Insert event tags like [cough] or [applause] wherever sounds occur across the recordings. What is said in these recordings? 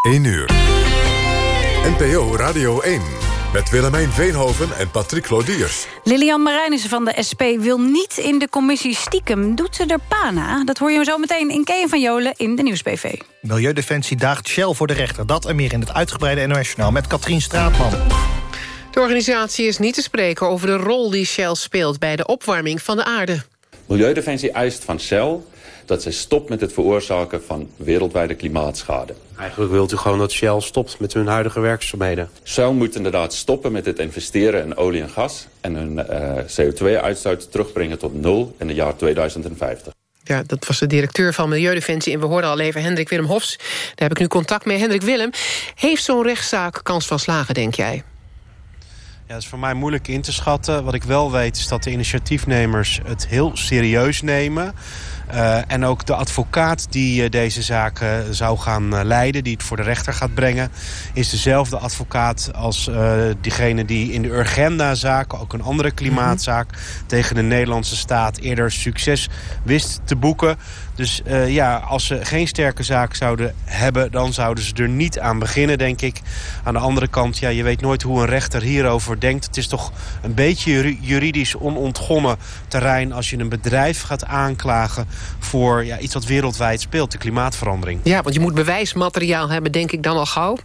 1 uur. NPO Radio 1. Met Willemijn Veenhoven en Patrick Lodiers. Lilian Marijnissen van de SP wil niet in de commissie stiekem. Doet ze er pana? Dat hoor je zo meteen in Keeën van Jolen in de Nieuwsbv. Milieudefensie daagt Shell voor de rechter. Dat en meer in het uitgebreide NOS met Katrien Straatman. De organisatie is niet te spreken over de rol die Shell speelt... bij de opwarming van de aarde. Milieudefensie eist van Shell dat zij stopt met het veroorzaken van wereldwijde klimaatschade. Eigenlijk wilt u gewoon dat Shell stopt met hun huidige werkzaamheden? Shell moet inderdaad stoppen met het investeren in olie en gas... en hun uh, CO2-uitstoot terugbrengen tot nul in het jaar 2050. Ja, dat was de directeur van Milieudefensie. En we hoorden al even Hendrik Willem Hofs. Daar heb ik nu contact mee. Hendrik Willem, heeft zo'n rechtszaak kans van slagen, denk jij? Ja, dat is voor mij moeilijk in te schatten. Wat ik wel weet is dat de initiatiefnemers het heel serieus nemen. Uh, en ook de advocaat die uh, deze zaak uh, zou gaan leiden, die het voor de rechter gaat brengen... is dezelfde advocaat als diegene die in de Urgenda-zaak... ook een andere klimaatzaak tegen de Nederlandse staat... eerder succes wist te boeken. Dus uh, ja, als ze geen sterke zaak zouden hebben... dan zouden ze er niet aan beginnen, denk ik. Aan de andere kant, ja, je weet nooit hoe een rechter hierover denkt. Het is toch een beetje juridisch onontgonnen terrein... als je een bedrijf gaat aanklagen voor ja, iets wat wereldwijd speelt, de klimaatverandering. Ja, want je moet bewijsmateriaal hebben, denk ik dan al gauw.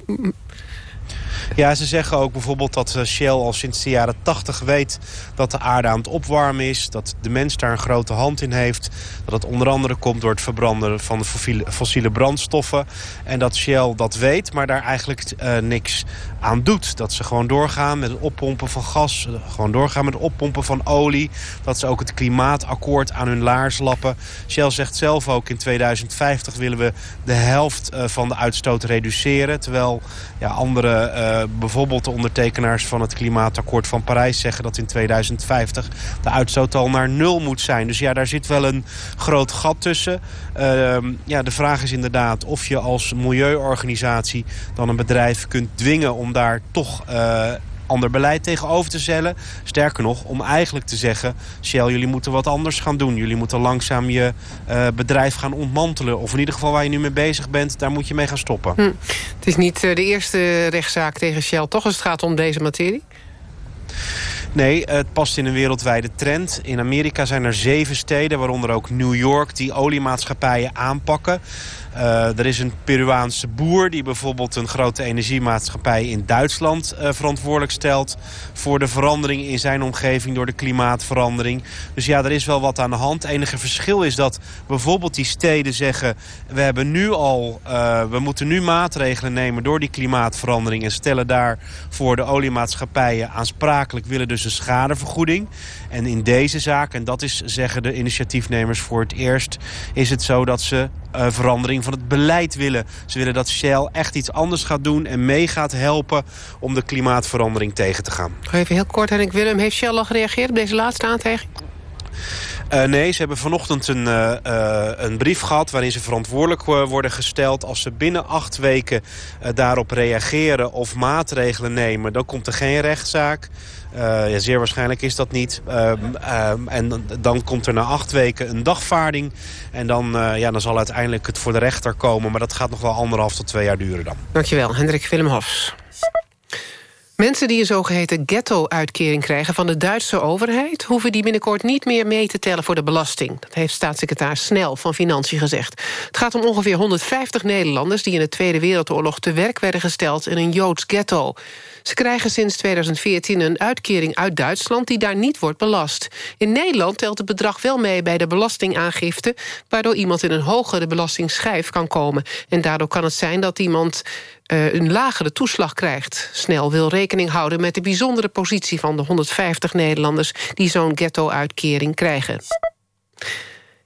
Ja, ze zeggen ook bijvoorbeeld dat eh, Shell al sinds de jaren 80 weet... dat de aarde aan het opwarmen is, dat de mens daar een grote hand in heeft. Dat het onder andere komt door het verbranden van de fossiele brandstoffen. En dat Shell dat weet, maar daar eigenlijk uh, niks aan doet. Dat ze gewoon doorgaan met het oppompen van gas, eh, gewoon doorgaan met het oppompen van olie. Dat ze ook het klimaatakkoord aan hun laars lappen. Shell zegt zelf ook in 2050 willen we de helft van de uitstoot reduceren. Terwijl ja, andere bijvoorbeeld de ondertekenaars van het klimaatakkoord van Parijs zeggen dat in 2050 de uitstoot al naar nul moet zijn. Dus ja, daar zit wel een groot gat tussen. Uh, ja, de vraag is inderdaad of je als milieuorganisatie dan een bedrijf kunt dwingen om daar toch... Ander beleid tegenover te stellen. Sterker nog, om eigenlijk te zeggen... Shell, jullie moeten wat anders gaan doen. Jullie moeten langzaam je uh, bedrijf gaan ontmantelen. Of in ieder geval waar je nu mee bezig bent, daar moet je mee gaan stoppen. Hm. Het is niet uh, de eerste rechtszaak tegen Shell, toch? Als het gaat om deze materie? Nee, het past in een wereldwijde trend. In Amerika zijn er zeven steden, waaronder ook New York... die oliemaatschappijen aanpakken. Uh, er is een Peruaanse boer die bijvoorbeeld een grote energiemaatschappij in Duitsland uh, verantwoordelijk stelt voor de verandering in zijn omgeving door de klimaatverandering. Dus ja, er is wel wat aan de hand. Het enige verschil is dat bijvoorbeeld die steden zeggen we hebben nu al, uh, we moeten nu maatregelen nemen door die klimaatverandering en stellen daar voor de oliemaatschappijen aansprakelijk, willen dus een schadevergoeding. En in deze zaak, en dat is zeggen de initiatiefnemers voor het eerst, is het zo dat ze uh, verandering van het beleid willen. Ze willen dat Shell echt iets anders gaat doen en mee gaat helpen om de klimaatverandering tegen te gaan. Even heel kort, Henrik Willem. Heeft Shell al gereageerd op deze laatste aantijging? Uh, nee, ze hebben vanochtend een, uh, uh, een brief gehad... waarin ze verantwoordelijk worden gesteld. Als ze binnen acht weken daarop reageren of maatregelen nemen... dan komt er geen rechtszaak. Ja, zeer waarschijnlijk is dat niet. Ehm, ehm, en dan komt er na acht weken een dagvaarding. En dan, ja, dan zal uiteindelijk het voor de rechter komen. Maar dat gaat nog wel anderhalf tot twee jaar duren dan. Dankjewel, Hendrik Willem Hofs. Mensen die een zogeheten ghetto-uitkering krijgen van de Duitse overheid... hoeven die binnenkort niet meer mee te tellen voor de belasting. Dat heeft staatssecretaris Snel van Financiën gezegd. Het gaat om ongeveer 150 Nederlanders... die in de Tweede Wereldoorlog te werk werden gesteld in een Joods ghetto. Ze krijgen sinds 2014 een uitkering uit Duitsland die daar niet wordt belast. In Nederland telt het bedrag wel mee bij de belastingaangifte... waardoor iemand in een hogere belastingsschijf kan komen. En daardoor kan het zijn dat iemand uh, een lagere toeslag krijgt. Snel wil rekening houden met de bijzondere positie van de 150 Nederlanders... die zo'n ghetto-uitkering krijgen.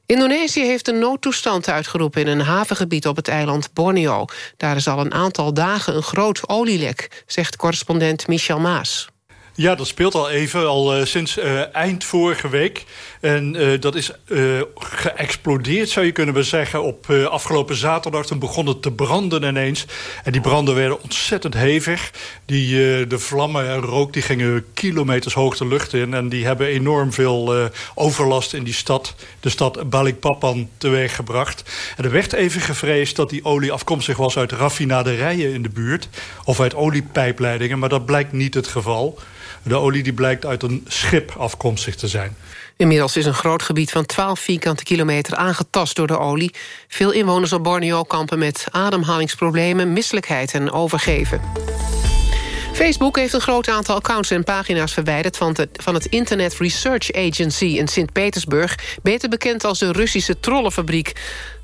Indonesië heeft een noodtoestand uitgeroepen in een havengebied op het eiland Borneo. Daar is al een aantal dagen een groot olielek, zegt correspondent Michel Maas. Ja, dat speelt al even, al uh, sinds uh, eind vorige week. En uh, dat is geëxplodeerd, zou je kunnen zeggen, op afgelopen zaterdag. Toen begon het te branden ineens. En die branden werden ontzettend hevig. Die, de vlammen en rook die gingen kilometers hoog de lucht in. En die hebben enorm veel overlast in die stad, de stad Balikpapan, teweeggebracht. En er werd even gevreesd dat die olie afkomstig was uit raffinaderijen in de buurt. Of uit oliepijpleidingen, maar dat blijkt niet het geval. De olie die blijkt uit een schip afkomstig te zijn. Inmiddels is een groot gebied van 12 vierkante kilometer aangetast door de olie. Veel inwoners op Borneo kampen met ademhalingsproblemen, misselijkheid en overgeven. Facebook heeft een groot aantal accounts en pagina's verwijderd... van het, van het Internet Research Agency in Sint-Petersburg... beter bekend als de Russische trollenfabriek.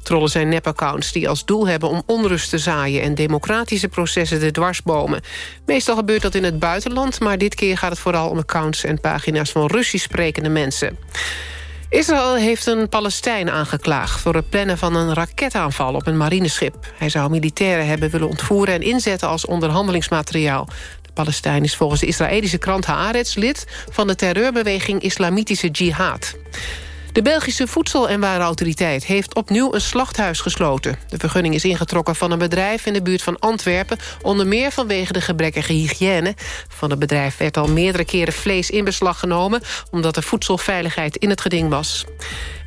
Trollen zijn nepaccounts die als doel hebben om onrust te zaaien... en democratische processen te dwarsbomen. Meestal gebeurt dat in het buitenland... maar dit keer gaat het vooral om accounts en pagina's van Russisch sprekende mensen. Israël heeft een Palestijn aangeklaagd... voor het plannen van een raketaanval op een marineschip. Hij zou militairen hebben willen ontvoeren en inzetten als onderhandelingsmateriaal. De Palestijn is volgens de Israëlische krant Haaretz lid... van de terreurbeweging Islamitische Jihad. De Belgische Voedsel- en Warenautoriteit heeft opnieuw een slachthuis gesloten. De vergunning is ingetrokken van een bedrijf in de buurt van Antwerpen... onder meer vanwege de gebrekkige hygiëne. Van het bedrijf werd al meerdere keren vlees in beslag genomen... omdat de voedselveiligheid in het geding was.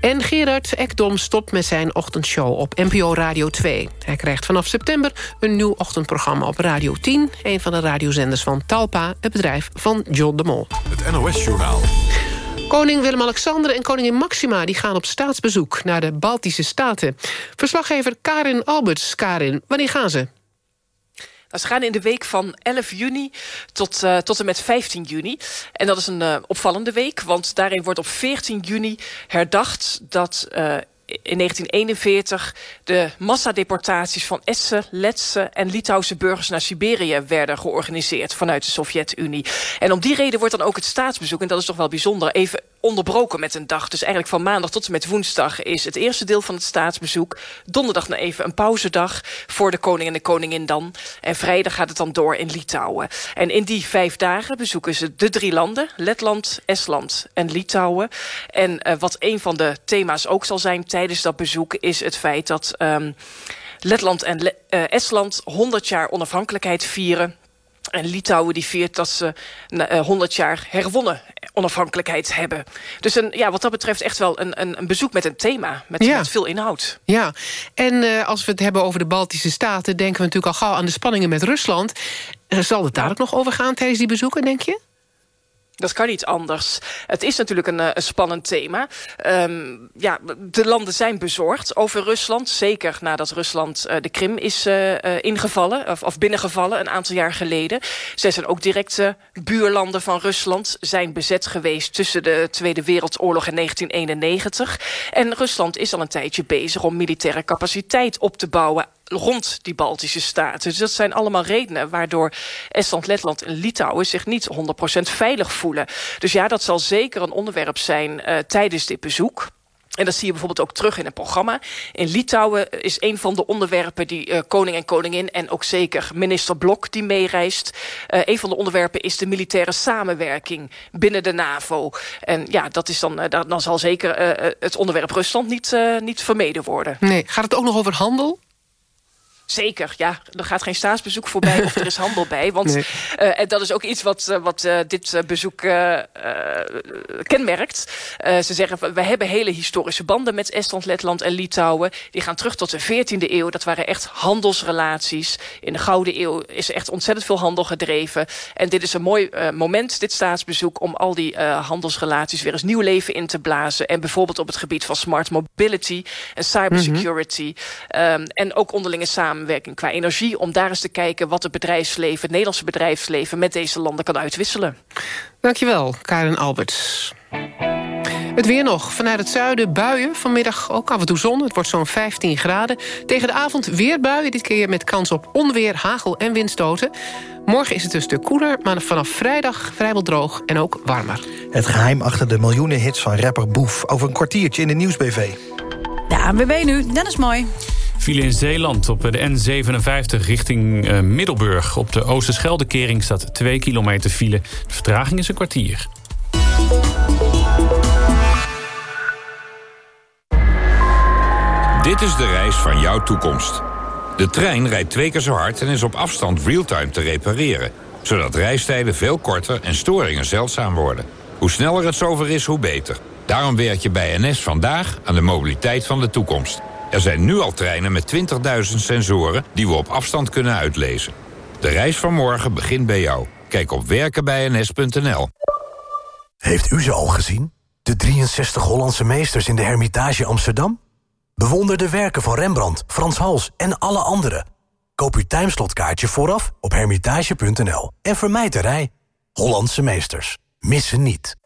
En Gerard Ekdom stopt met zijn ochtendshow op NPO Radio 2. Hij krijgt vanaf september een nieuw ochtendprogramma op Radio 10... een van de radiozenders van Talpa, het bedrijf van John de Mol. Het NOS-journaal. Koning Willem-Alexander en koningin Maxima die gaan op staatsbezoek naar de Baltische Staten. Verslaggever Karin Alberts. Karin, wanneer gaan ze? Nou, ze gaan in de week van 11 juni tot, uh, tot en met 15 juni. En dat is een uh, opvallende week, want daarin wordt op 14 juni herdacht... dat uh, in 1941 de massadeportaties van Essen, Letse en Litouwse burgers naar Siberië werden georganiseerd vanuit de Sovjet-Unie. En om die reden wordt dan ook het staatsbezoek, en dat is toch wel bijzonder, even onderbroken met een dag. Dus eigenlijk van maandag tot en met woensdag is het eerste deel van het staatsbezoek. Donderdag nog even een pauzedag voor de koning en de koningin dan. En vrijdag gaat het dan door in Litouwen. En in die vijf dagen bezoeken ze de drie landen. Letland, Estland en Litouwen. En uh, wat een van de thema's ook zal zijn tijdens dat bezoek... is het feit dat um, Letland en Le uh, Estland 100 jaar onafhankelijkheid vieren... En Litouwen die viert dat ze uh, 100 jaar herwonnen onafhankelijkheid hebben. Dus een, ja, wat dat betreft echt wel een, een, een bezoek met een thema. Met, ja. met veel inhoud. Ja, en uh, als we het hebben over de Baltische Staten... denken we natuurlijk al gauw aan de spanningen met Rusland. Uh, zal het daar ook nog over gaan tijdens die bezoeken, denk je? Dat kan niet anders. Het is natuurlijk een, een spannend thema. Um, ja, de landen zijn bezorgd over Rusland. Zeker nadat Rusland uh, de Krim is uh, ingevallen, of, of binnengevallen een aantal jaar geleden. Zij zijn ook directe buurlanden van Rusland. Zijn bezet geweest tussen de Tweede Wereldoorlog en 1991. En Rusland is al een tijdje bezig om militaire capaciteit op te bouwen rond die Baltische staten. Dus dat zijn allemaal redenen waardoor Estland, Letland en Litouwen zich niet 100% veilig voelen. Dus ja, dat zal zeker een onderwerp zijn uh, tijdens dit bezoek. En dat zie je bijvoorbeeld ook terug in het programma. In Litouwen is een van de onderwerpen die uh, koning en koningin... en ook zeker minister Blok die meereist. Uh, een van de onderwerpen is de militaire samenwerking binnen de NAVO. En ja, dat is dan, dan zal zeker het onderwerp Rusland niet, niet vermeden worden. Nee, gaat het ook nog over handel? Zeker, ja. Er gaat geen staatsbezoek voorbij of er is handel bij. Want [laughs] nee. uh, en dat is ook iets wat, uh, wat uh, dit bezoek kenmerkt. ze zeggen, we hebben hele historische banden met Estland, Letland en Litouwen. Die gaan terug tot de 14e eeuw. Dat waren echt handelsrelaties. In de Gouden Eeuw is er echt ontzettend veel handel gedreven. En dit is een mooi moment, dit staatsbezoek... om al die handelsrelaties weer eens nieuw leven in te blazen. En bijvoorbeeld op het gebied van smart mobility en cybersecurity. Mm -hmm. um, en ook onderlinge samenwerking samenwerking qua energie... om daar eens te kijken wat het bedrijfsleven, het Nederlandse bedrijfsleven... met deze landen kan uitwisselen. Dankjewel, Karen Alberts. Het weer nog. Vanuit het zuiden buien. Vanmiddag ook af en toe zon. Het wordt zo'n 15 graden. Tegen de avond weer buien. Dit keer met kans op onweer, hagel en windstoten. Morgen is het een stuk koeler, maar vanaf vrijdag vrijwel droog en ook warmer. Het geheim achter de miljoenen hits van rapper Boef. Over een kwartiertje in de Nieuwsbv. De ANWB nu, Dennis Mooi. File in Zeeland op de N57 richting uh, Middelburg. Op de Oosterscheldekering staat 2 kilometer file. De vertraging is een kwartier. Dit is de reis van jouw toekomst. De trein rijdt twee keer zo hard en is op afstand realtime te repareren... zodat reistijden veel korter en storingen zeldzaam worden. Hoe sneller het zover is, hoe beter. Daarom werk je bij NS vandaag aan de mobiliteit van de toekomst. Er zijn nu al treinen met 20.000 sensoren die we op afstand kunnen uitlezen. De reis van morgen begint bij jou. Kijk op werkenbijns.nl. Heeft u ze al gezien? De 63 Hollandse meesters in de Hermitage Amsterdam? Bewonder de werken van Rembrandt, Frans Hals en alle anderen. Koop uw timeslotkaartje vooraf op hermitage.nl. En vermijd de rij. Hollandse meesters. Missen niet.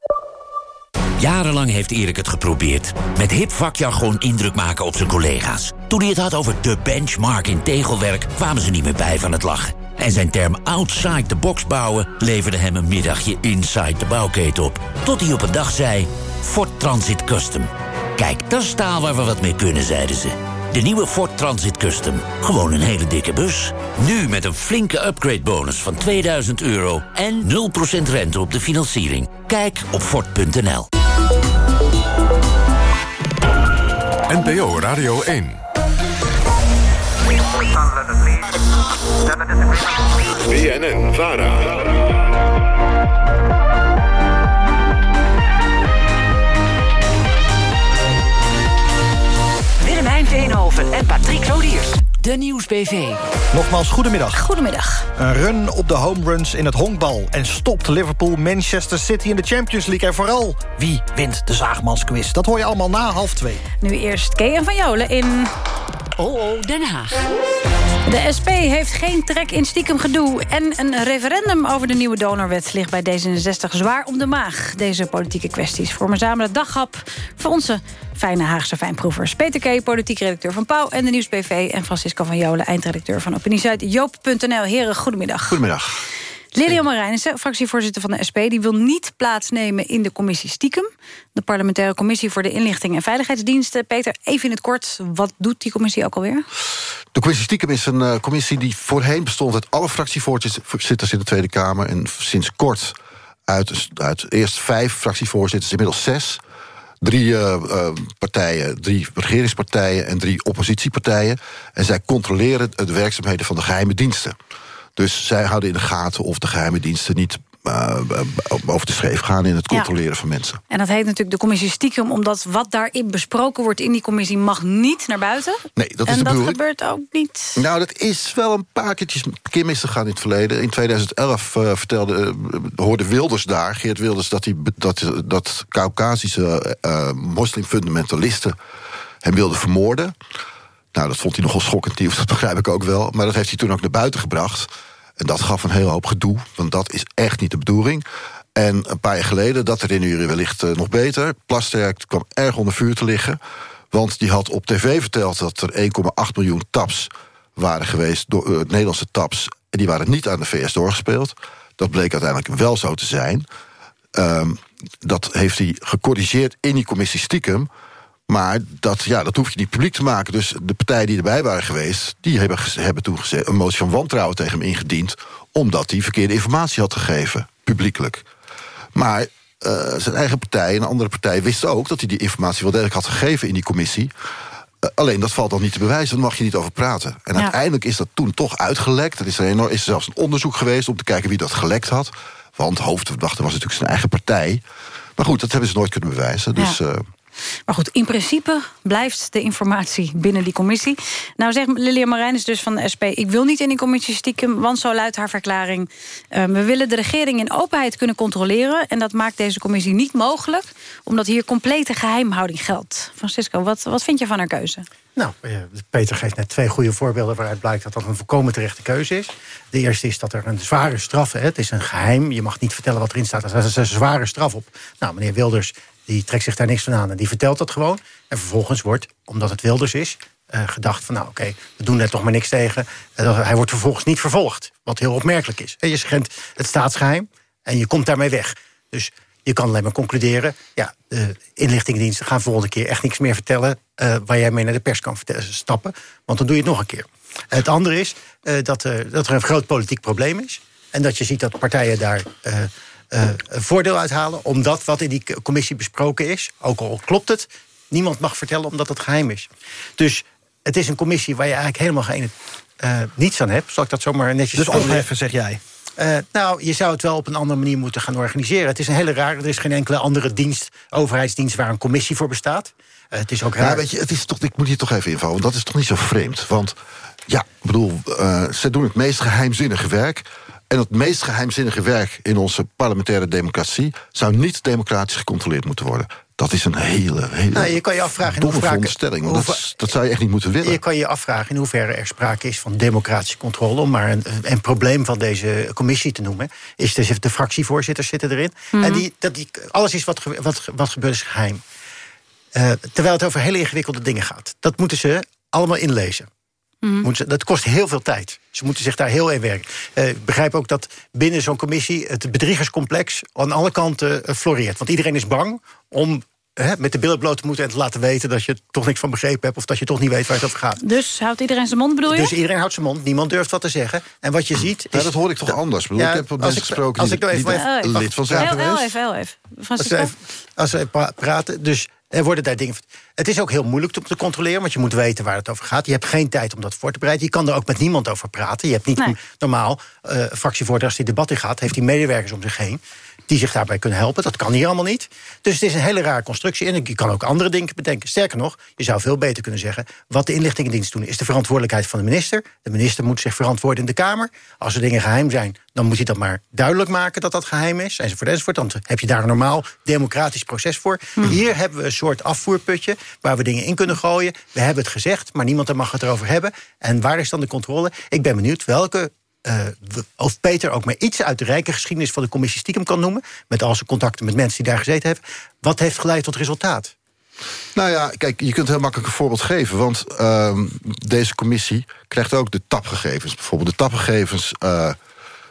Jarenlang heeft Erik het geprobeerd. Met hip vakjargon indruk maken op zijn collega's. Toen hij het had over de benchmark in tegelwerk... kwamen ze niet meer bij van het lachen. En zijn term outside the box bouwen... leverde hem een middagje inside de bouwketen op. Tot hij op een dag zei... Ford Transit Custom. Kijk, dat is staal waar we wat mee kunnen, zeiden ze. De nieuwe Ford Transit Custom. Gewoon een hele dikke bus. Nu met een flinke upgrade bonus van 2000 euro... en 0% rente op de financiering. Kijk op Ford.nl. NPO Radio 1. BNN Vara. En Patrick Lodiers. De Nieuwsbv. Nogmaals, goedemiddag. Goedemiddag. Een run op de home runs in het honkbal. En stopt Liverpool Manchester City in de Champions League. En vooral, wie wint de Zaagmansquiz? Dat hoor je allemaal na half twee. Nu eerst Kea van Jolen in... Oh, oh, Den Haag. De SP heeft geen trek in stiekem gedoe. En een referendum over de nieuwe donorwet ligt bij D66 zwaar om de maag. Deze politieke kwesties vormen samen de daghap voor onze fijne Haagse fijnproevers. Peter K., politiek redacteur van Pauw en de Nieuwsbv... en Francisco van Jolen, eindredacteur van Opinie Zuid. Joop.nl, heren, goedemiddag. Goedemiddag. Lilian Marijnissen, fractievoorzitter van de SP... die wil niet plaatsnemen in de commissie Stiekem. De parlementaire commissie voor de inlichting en veiligheidsdiensten. Peter, even in het kort, wat doet die commissie ook alweer? De commissie Stiekem is een uh, commissie die voorheen bestond... uit alle fractievoorzitters in de Tweede Kamer... en sinds kort uit, uit eerst vijf fractievoorzitters, inmiddels zes... Drie uh, uh, partijen, drie regeringspartijen en drie oppositiepartijen. En zij controleren de werkzaamheden van de geheime diensten. Dus zij houden in de gaten of de geheime diensten niet uh, over de schreef gaan in het controleren ja. van mensen. En dat heet natuurlijk de commissie stiekem... omdat wat daarin besproken wordt in die commissie mag niet naar buiten. Nee, dat is en de dat gebeurt ook niet. Nou, dat is wel een paar keertjes keer misgegaan in het verleden. In 2011 uh, vertelde, uh, hoorde Wilders daar, Geert Wilders... dat, die, dat, dat Caucasische moslimfundamentalisten hem wilden vermoorden... Nou, dat vond hij nogal schokkend nieuws, [laughs] dat begrijp ik ook wel. Maar dat heeft hij toen ook naar buiten gebracht. En dat gaf een hele hoop gedoe, want dat is echt niet de bedoeling. En een paar jaar geleden, dat herinneren jullie wellicht uh, nog beter... Plasterk kwam erg onder vuur te liggen. Want die had op tv verteld dat er 1,8 miljoen taps waren geweest... door uh, Nederlandse taps, en die waren niet aan de VS doorgespeeld. Dat bleek uiteindelijk wel zo te zijn. Um, dat heeft hij gecorrigeerd in die commissie stiekem... Maar dat, ja, dat hoef je niet publiek te maken. Dus de partijen die erbij waren geweest... die hebben, hebben toen een motie van wantrouwen tegen hem ingediend... omdat hij verkeerde informatie had gegeven, publiekelijk. Maar uh, zijn eigen partij en andere partij wisten ook... dat hij die informatie wel degelijk had gegeven in die commissie... Uh, alleen dat valt dan niet te bewijzen, daar mag je niet over praten. En ja. uiteindelijk is dat toen toch uitgelekt. Er is, er enorm, is er zelfs een onderzoek geweest om te kijken wie dat gelekt had. Want hoofdverdachte was natuurlijk zijn eigen partij. Maar goed, dat hebben ze nooit kunnen bewijzen. Dus... Ja. Uh, maar goed, in principe blijft de informatie binnen die commissie. Nou zegt Lilian Marijnis dus van de SP... ik wil niet in die commissie stiekem, want zo luidt haar verklaring... Uh, we willen de regering in openheid kunnen controleren... en dat maakt deze commissie niet mogelijk... omdat hier complete geheimhouding geldt. Francisco, wat, wat vind je van haar keuze? Nou, Peter geeft net twee goede voorbeelden... waaruit blijkt dat dat een volkomen terechte keuze is. De eerste is dat er een zware straf... Hè, het is een geheim, je mag niet vertellen wat erin staat. Er is een zware straf op. Nou, meneer Wilders die trekt zich daar niks van aan en die vertelt dat gewoon. En vervolgens wordt, omdat het Wilders is, uh, gedacht van... nou oké, we doen er toch maar niks tegen. Uh, hij wordt vervolgens niet vervolgd, wat heel opmerkelijk is. En je schendt het staatsgeheim en je komt daarmee weg. Dus je kan alleen maar concluderen... ja, de inlichtingendiensten gaan volgende keer echt niks meer vertellen... eh, waar jij mee naar de pers kan stappen. Want dan doe je het nog een keer. Het andere is dat, dat er een groot politiek probleem is. En dat je ziet dat partijen daar een voordeel uithalen. Omdat wat in die commissie besproken is, ook al klopt het... niemand mag vertellen omdat het geheim is. Dus het is een commissie waar je eigenlijk helemaal geen niets aan hebt. Zal ik dat zomaar netjes Dus opheffen, zeg jij? Uh, nou, je zou het wel op een andere manier moeten gaan organiseren. Het is een hele rare, er is geen enkele andere dienst, overheidsdienst... waar een commissie voor bestaat. Uh, het is ook raar. Ja, weet je, het is toch, ik moet hier toch even invallen, want dat is toch niet zo vreemd. Want, ja, ik bedoel, uh, ze doen het meest geheimzinnige werk... En het meest geheimzinnige werk in onze parlementaire democratie... zou niet democratisch gecontroleerd moeten worden. Dat is een hele, hele nou, je kan je afvragen domme veronderstelling. Want dat, dat, zou je echt niet moeten willen. Je kan je afvragen in hoeverre er sprake is van democratische controle. Om maar een, een probleem van deze commissie te noemen... is dus de fractievoorzitters zitten erin. Mhm. En die, dat die, alles is wat, wat, wat gebeurt is geheim. Uh, terwijl het over hele ingewikkelde dingen gaat. Dat moeten ze allemaal inlezen. Mhm. Ze, dat kost heel veel tijd. Ze moeten zich daar heel in werken. Uh, ik begrijp ook dat binnen zo'n commissie... het bedriegerscomplex aan alle kanten uh, floreert. Want iedereen is bang om hè, met de billen bloot te moeten... en te laten weten dat je toch niks van begrepen hebt... of dat je toch niet weet waar het over gaat. Dus houdt iedereen zijn mond, bedoel je? Dus iedereen houdt zijn mond, niemand durft wat te zeggen. En wat je ziet... Ja, is, dat hoor ik toch anders. Ik, bedoel, Ja, ik heb mensen ik- gesproken als die, ik nou even- even- lid van zijn Heel, geweest. heel even, heel even. Als Francisco? we, als pra- praten, dus er worden daar dingen... Het is ook heel moeilijk om te controleren, want je moet weten waar het over gaat. Je hebt geen tijd om dat voor te bereiden. Je kan er ook met niemand over praten. Je hebt niet Nee. normaal, eh fractievoorzitter als die debat in gaat... heeft hij medewerkers om zich heen die zich daarbij kunnen helpen. Dat kan hier allemaal niet. Dus het is een hele rare constructie. En je kan ook andere dingen bedenken. Sterker nog, je zou veel beter kunnen zeggen... wat de inlichtingendienst doen is de verantwoordelijkheid van de minister. De minister moet zich verantwoorden in de Kamer. Als er dingen geheim zijn, dan moet hij dat maar duidelijk maken... dat dat geheim is, enzovoort, enzovoort. Dan heb je daar een normaal democratisch proces voor. Hier hebben we een soort afvoerputje waar we dingen in kunnen gooien. We hebben het gezegd, maar niemand mag het erover hebben. En waar is dan de controle? Ik ben benieuwd welke eh, of Peter ook maar iets uit de rijke geschiedenis van de commissie stiekem kan noemen. Met al zijn contacten met mensen die daar gezeten hebben. Wat heeft geleid tot resultaat? Nou ja, kijk, je kunt heel makkelijk een voorbeeld geven. Want ehm, deze commissie krijgt ook de tapgegevens. Bijvoorbeeld de tapgegevens... eh,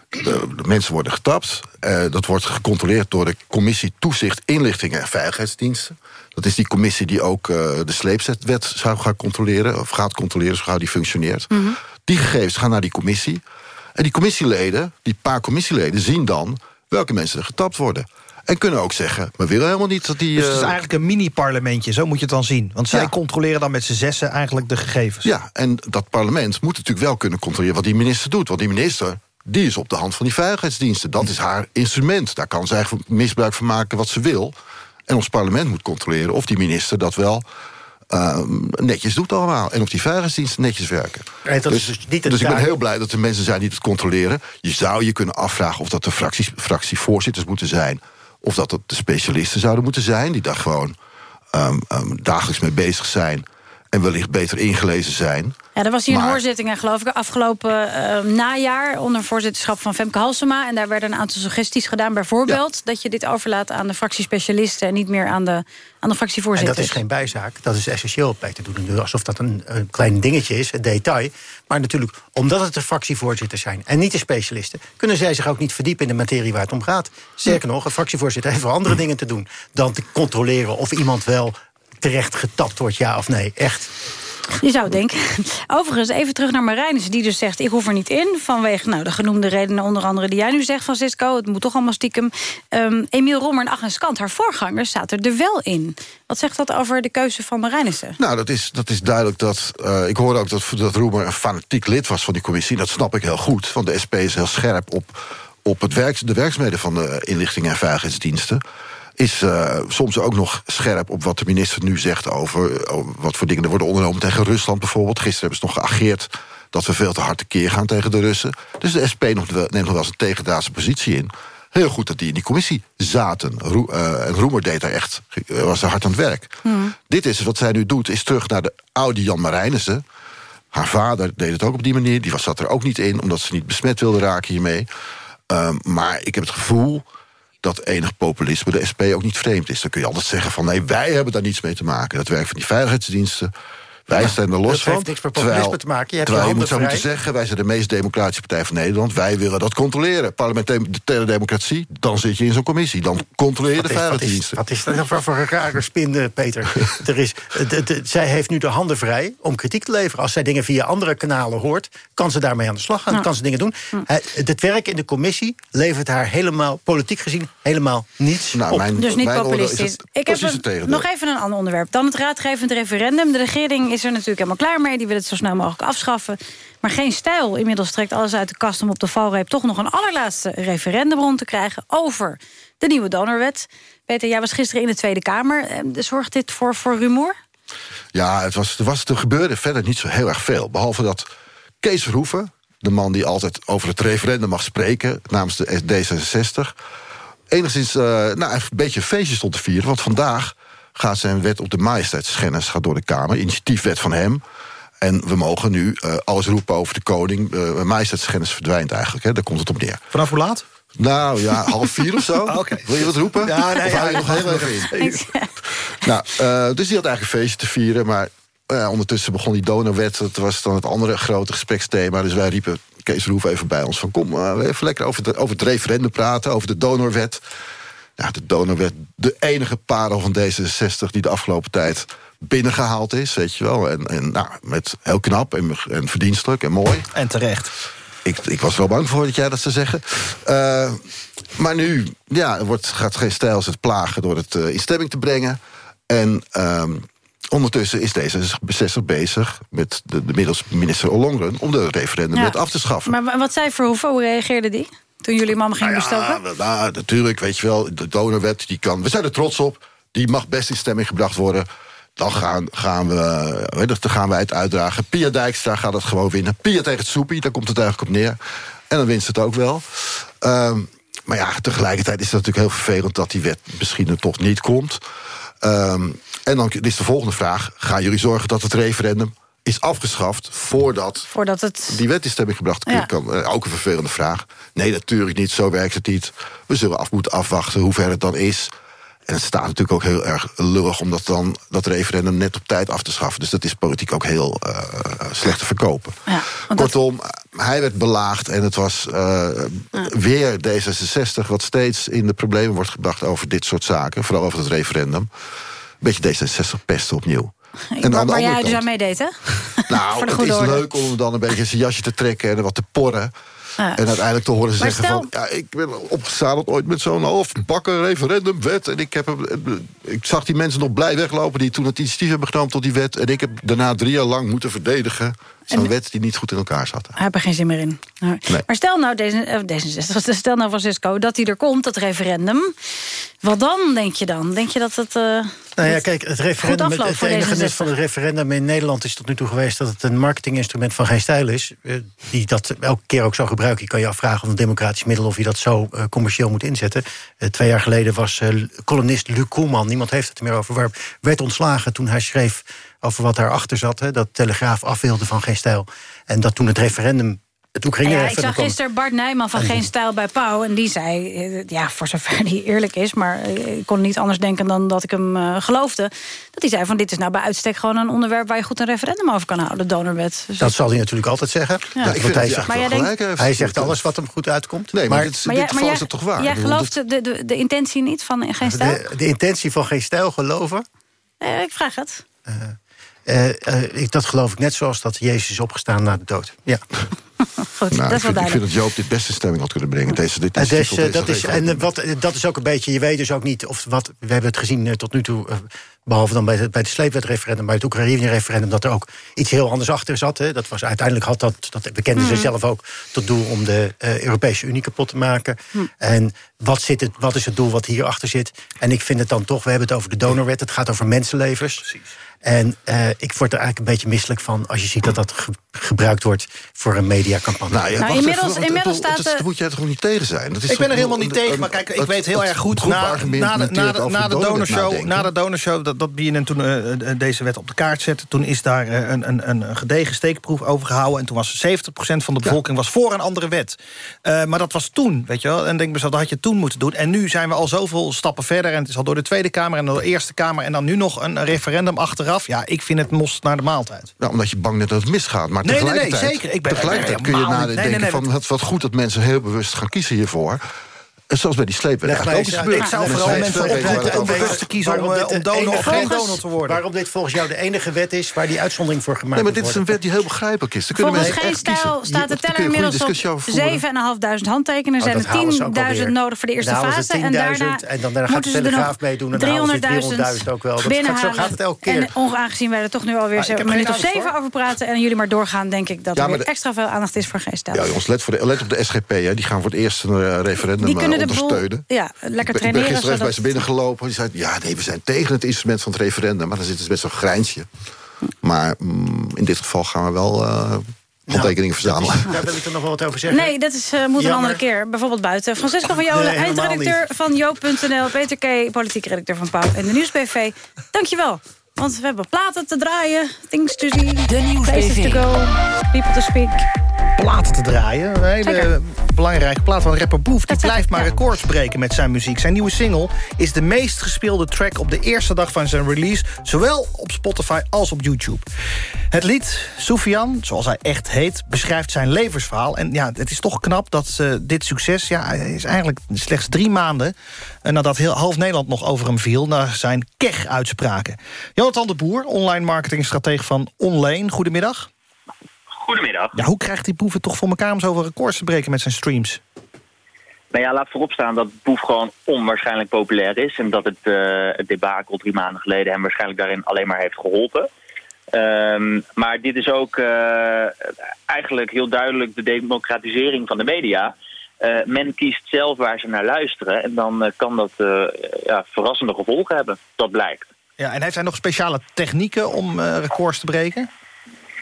de, de mensen worden getapt. Eh, dat wordt gecontroleerd door de commissie Toezicht, Inlichtingen en Veiligheidsdiensten. Dat is die commissie die ook eh, de sleepzetwet zou gaan controleren... of gaat controleren, zo gauw die functioneert. Die gegevens gaan naar die commissie. En die commissieleden, die paar commissieleden... zien dan welke mensen er getapt worden. En kunnen ook zeggen, we willen helemaal niet dat die... Dus het is eh, eigenlijk een mini-parlementje, zo moet je het dan zien. Want zij Ja. controleren dan met z'n zessen eigenlijk de gegevens. Ja, en dat parlement moet natuurlijk wel kunnen controleren wat die minister doet. Want die minister, die is op de hand van die veiligheidsdiensten. Dat is haar instrument. Daar kan ze eigenlijk misbruik van maken wat ze wil. En ons parlement moet controleren of die minister dat wel ehm, netjes doet allemaal. En of die veiligheidsdiensten netjes werken. En dat is dus niet het dus ik ben heel blij dat er mensen zijn die het controleren. Je zou je kunnen afvragen of dat de fracties, fractievoorzitters moeten zijn... of dat het de specialisten zouden moeten zijn... die daar gewoon ehm, ehm, dagelijks mee bezig zijn... en wellicht beter ingelezen zijn. Ja, er was hier een hoorzitting, hè, geloof ik, afgelopen eh, najaar... onder voorzitterschap van Femke Halsema. En daar werden een aantal suggesties gedaan. Bijvoorbeeld dat je dit overlaat aan de fractiespecialisten... en niet meer aan de, aan de En fractievoorzitters. dat is geen bijzaak, dat is essentieel. Peter doet het nu alsof dat een, een klein dingetje is, een detail. Maar natuurlijk, omdat het de fractievoorzitters zijn... en niet de specialisten, kunnen zij zich ook niet verdiepen... in de materie waar het om gaat. Sterker nog, een fractievoorzitter heeft wel andere dingen te doen... dan te controleren of iemand wel terecht getapt wordt, ja of nee. Echt. Je zou denken. Overigens, even terug naar Marijnissen, die dus zegt... ik hoef er niet in, vanwege nou, de genoemde redenen... onder andere die jij nu zegt, Francisco, het moet toch allemaal stiekem. Ehm Emiel Rommer en Agnes Kant, haar voorgangers, zaten er wel in. Wat zegt dat over de keuze van Marijnissen? Nou, dat is, dat is duidelijk dat... eh, ik hoorde ook dat, dat Roemer een fanatiek lid was van die commissie. Dat snap ik heel goed, want de SP is heel scherp op, op het werk, de werkzaamheden van de inlichting en veiligheidsdiensten. Is eh, soms ook nog scherp op wat de minister nu zegt over, over wat voor dingen er worden ondernomen tegen Rusland bijvoorbeeld. Gisteren hebben ze nog geageerd dat we veel te hard tekeer gaan tegen de Russen. Dus de SP neemt nog wel eens een tegendraadse positie in. Heel goed dat die in die commissie zaten. Roe, eh, en Roemer deed daar echt, eh, was er hard aan het werk. Dit is wat zij nu doet, is terug naar de oude Jan Marijnissen. Haar vader deed het ook op die manier. Die was, zat er ook niet in, omdat ze niet besmet wilde raken hiermee. Ehm, maar ik heb het gevoel dat enig populisme de SP ook niet vreemd is. Dan kun je altijd zeggen van nee, wij hebben daar niets mee te maken. Dat werk van die veiligheidsdiensten. Wij staan er los dat van. heeft niks met populisme terwijl, te maken. Je hebt terwijl je je moet zo handen moeten zeggen... wij zijn de meest democratische partij van Nederland. Wij willen dat controleren. Parlementaire democratie, dan zit je in zo'n commissie. Dan controleer je de veiligheidsdiensten. wat is dat nou voor, voor een rare spin, eh, Peter? [laughs] er is, eh, de- de- zij heeft nu de handen vrij om kritiek te leveren. Als zij dingen via andere kanalen hoort, kan ze daarmee aan de slag gaan. Ja. Kan ze dingen doen. Het werk in de commissie levert haar helemaal, politiek gezien, helemaal niets Nou, op. mijn- Dus niet mijn oordeel is populistisch. Ik heb een- nog even een ander onderwerp. Dan het raadgevend referendum. De regering is er natuurlijk helemaal klaar mee. Die wil het zo snel mogelijk afschaffen. Maar geen stijl. Inmiddels trekt alles uit de kast om op de valreep... toch nog een allerlaatste referendum rond te krijgen... over de nieuwe donorwet. Peter, jij was gisteren in de Tweede Kamer. Eh, Zorgt dit voor, voor rumoer? Ja, het was, was, er gebeurde verder niet zo heel erg veel. Behalve dat Kees Verhoeven, de man die altijd over het referendum mag spreken... namens de D66, enigszins eh, nou, een beetje een feestje stond te vieren. Want vandaag gaat zijn wet op de majesteitsschennis gaat door de Kamer. Initiatiefwet van hem. En we mogen nu eh, alles roepen over de koning. Uh, majesteitsschennis verdwijnt eigenlijk, hè. daar komt het op neer. Vanaf hoe laat? Nou ja, half vier of zo. [laughs] Oké. Wil je wat roepen? Ja, nee, of hou je ja, nog heel even in? [laughs] Nou, eh, dus die had eigenlijk een feestje te vieren. Maar eh, ondertussen begon die donorwet. Dat was dan het andere grote gespreksthema. Dus wij riepen Kees Roef even bij ons van... kom, even lekker over, de, over het referendum praten, over de donorwet. Ja, de donorwet, de enige parel van D66... die de afgelopen tijd binnengehaald is, weet je wel. En, en nou, met heel knap en, en verdienstelijk en mooi. En terecht. Ik, ik was wel bang voor dat jij dat zou zeggen. Uh, maar nu ja, wordt, gaat geen stijl het plagen door het uh, in stemming te brengen. En um, ondertussen is D66 bezig met de, de middels minister Ollongren... om de referendumwet Ja. af te schaffen. Maar wat zei Verhoeven? Hoe reageerde die? Toen jullie mama gingen Nou ja, bestoken? nou, natuurlijk, weet je wel, de donorwet die kan... We zijn er trots op, die mag best in stemming gebracht worden... Dan gaan, gaan, we, weet je, dan gaan wij het uitdragen. Pia Dijkstra gaat het gewoon winnen. Pia tegen het soepie, daar komt het eigenlijk op neer. En dan wint ze het ook wel. Um, maar ja, tegelijkertijd is het natuurlijk heel vervelend... dat die wet misschien er toch niet komt. Um, en dan is de volgende vraag... gaan jullie zorgen dat het referendum is afgeschaft... voordat, Voordat het... die wet in stemming gebracht Ja. kan? Uh, ook een vervelende vraag. Nee, natuurlijk niet, zo werkt het niet. We zullen af moeten afwachten hoe ver het dan is... En het staat natuurlijk ook heel erg lullig om dat, dan, dat referendum net op tijd af te schaffen. Dus dat is politiek ook heel uh, slecht te verkopen. Ja, Kortom, hij werd belaagd en het was uh, ja. weer D66... wat steeds in de problemen wordt gebracht over dit soort zaken. Vooral over het referendum. Een beetje D66 pesten opnieuw. En waar, waar jij dus aan meedeed, hè? [laughs] Nou, het is orde. leuk om dan een beetje zijn jasje te trekken... en wat te porren. Ja. En uiteindelijk te horen zeggen stel- van... ja, ik ben opgezadeld ooit met zo'n halfbakken referendumwet... en ik, heb, hem- ik zag die mensen nog blij weglopen... die toen het initiatief hebben genomen tot die wet... en ik heb daarna drie jaar lang moeten verdedigen... zo'n En- wet die niet goed in elkaar zat. Hij heeft er geen zin meer in. Nee. Nee. Maar stel nou, deze, eh, D66, [laughs] stel nou Francisco, dat hij er komt, dat referendum. Wat dan, denk je dan? Denk je dat het... eh, Nou ja, kijk, het referendum, het, enige nut D66? van het referendum in Nederland is tot nu toe geweest dat het een marketinginstrument van geen stijl is. eh, Die dat elke keer ook zou gebruiken. Je kan je afvragen of een democratisch middel of je dat zo commercieel moet inzetten. Twee jaar geleden was columnist Luc Koelman, niemand heeft het er meer over, waar werd ontslagen toen hij schreef over wat daarachter zat. Hè, dat Telegraaf af wilde van geen stijl. En dat toen het referendum. Het Oekraïne Ja, ik referendum zag gisteren Bart Nijman van En- Geen Stijl bij Pauw. En die zei, eh, ja, voor zover [laughs] hij eerlijk is... maar eh, ik kon niet anders denken dan dat ik hem eh, geloofde... dat hij zei van dit is nou bij uitstek gewoon een onderwerp... waar je goed een referendum over kan houden, de donorwet. Dus Dat zal hij natuurlijk altijd zeggen. Ja. Ik vind hij dat hij zegt, Maar gelijk hij zegt alles wat hem goed uitkomt. Nee, maar, dit, Maar dit jij, maar geval is het toch waar? jij gelooft de, de, de intentie niet van Geen Stijl? de, de intentie van geen stijl geloven. Eh, ik vraag het. Eh, eh, ik, dat geloof ik net zoals dat Jezus is opgestaan na de dood. Ja. [laughs] Goed, Nou, dat ik, is wel vind, ik vind dat Joop dit best in stemming had kunnen brengen. Deze, dit Eh, is dus, dat, is, en wat, dat is ook een beetje, je weet dus ook niet of wat. We hebben het gezien tot nu toe, eh, behalve dan bij het, bij het sleepwetreferendum, bij het Oekraïne-referendum, dat er ook iets heel anders achter zat. Hè. Dat was uiteindelijk had dat, dat bekenden ze Mhm. zelf ook, tot doel om de eh, Europese Unie kapot te maken. Hm. En wat, zit het, wat is het doel wat hierachter zit? En ik vind het dan toch, we hebben het over de donorwet, het gaat over mensenlevens. En eh, ik word er eigenlijk een beetje misselijk van als je ziet dat dat ge- gebruikt wordt voor een mediacampagne. Nou, ja, Nou, inmiddels- even, inmiddels dat- staat dat de- moet jij toch niet tegen zijn? Dat is Ik ben er helemaal niet tegen, maar kijk, ik het- weet heel het erg goed... Na, na, de, na, de, na de donorshow, na de donorshow dat dat, dat BNN toen eh, eh, deze wet op de kaart zette. Toen is daar een, een, een gedegen steekproef over gehouden. En toen was 70% van de bevolking was voor een andere wet. Eh, maar dat was toen, weet je wel. En denk mezelf, dat had je toen moeten doen. En nu zijn we al zoveel stappen verder. En het is al door de Tweede Kamer en door de Eerste Kamer. En dan nu nog een referendum Ja, ik vind het mos naar de maaltijd. Ja, omdat je bang bent dat het misgaat. Maar Nee, nee, nee, tegelijkertijd, zeker. Ik ben- tegelijkertijd kun je nadenken van... Wat goed dat mensen heel bewust gaan kiezen hiervoor. Zoals bij die sleepwet Leg ook. Ik zou vooral mensen oproepen om bewust te kiezen om, Waarom eh, dit om de donor of geen donor te worden. Waarom dit volgens jou de enige wet is waar die uitzondering voor gemaakt Nee, maar dit is wordt een wet die heel begrijpelijk is. Volgens mensen geen stijl staat de teller inmiddels op voeren. 7.500 handtekeningen. Oh, zijn ook 10.000 alweer. nodig voor de eerste ze fase. En 10.000 daarna en dan- dan gaat moeten de ze er Telegraaf nog meedoen en dan halen ze 300.000 400.000 ook wel. Dat zo gaat het elke keer. En ongeaangezien wij er toch nu alweer Ah, een er minuut of zeven over praten... en jullie maar doorgaan, denk ik dat er extra veel aandacht is voor geen stijl. Ja, jongens, let, voor de, let op de SGP. Hè. Die gaan voor het eerst een eh, referendum Boel ondersteunen. ja, Ik lekker ben, ik ben gisteren even bij ze binnengelopen. Die zei, ja, nee, we zijn tegen het instrument van het referendum. Maar dan zitten ze met zo'n grijnsje. Maar mm, in dit geval gaan we wel eh handtekeningen verzamelen. Daar wil ik er nog wel wat over zeggen. Nee, dat is, eh, moet een andere keer. Bijvoorbeeld buiten. Francisco van Jolen, Nee, eindredacteur van Joop.nl. Peter K., politiek redacteur van Pauw en de Nieuwsbv. Dankjewel. Want we hebben platen te draaien, things to see, De places to go, people to speak. platen te draaien. Een hele Zeker. belangrijke plaat van rapper Boef. Die blijft maar ja. records breken met zijn muziek. Zijn nieuwe single is de meest gespeelde track op de eerste dag van zijn release. Zowel op Spotify als op YouTube. Het lied, Soufian, zoals hij echt heet, beschrijft zijn levensverhaal. En ja, het is toch knap dat eh, dit succes... ja, hij is eigenlijk slechts drie maanden... eh, nadat heel half Nederland nog over hem viel... naar zijn keg-uitspraken. Jonathan de Boer, online marketingstratege van Onlane. Goedemiddag. Goedemiddag. Ja, hoe krijgt die boef het toch voor elkaar om zoveel records te breken met zijn streams? Nou ja, laat voorop staan dat Boef gewoon onwaarschijnlijk populair is. En dat het, eh het debakel drie maanden geleden hem waarschijnlijk daarin alleen maar heeft geholpen. Ehm, maar dit is ook eh, eigenlijk heel duidelijk de democratisering van de media. Eh, men kiest zelf waar ze naar luisteren. En dan kan dat ja, verrassende gevolgen hebben. Dat blijkt. Ja, en heeft hij nog speciale technieken om eh, records te breken?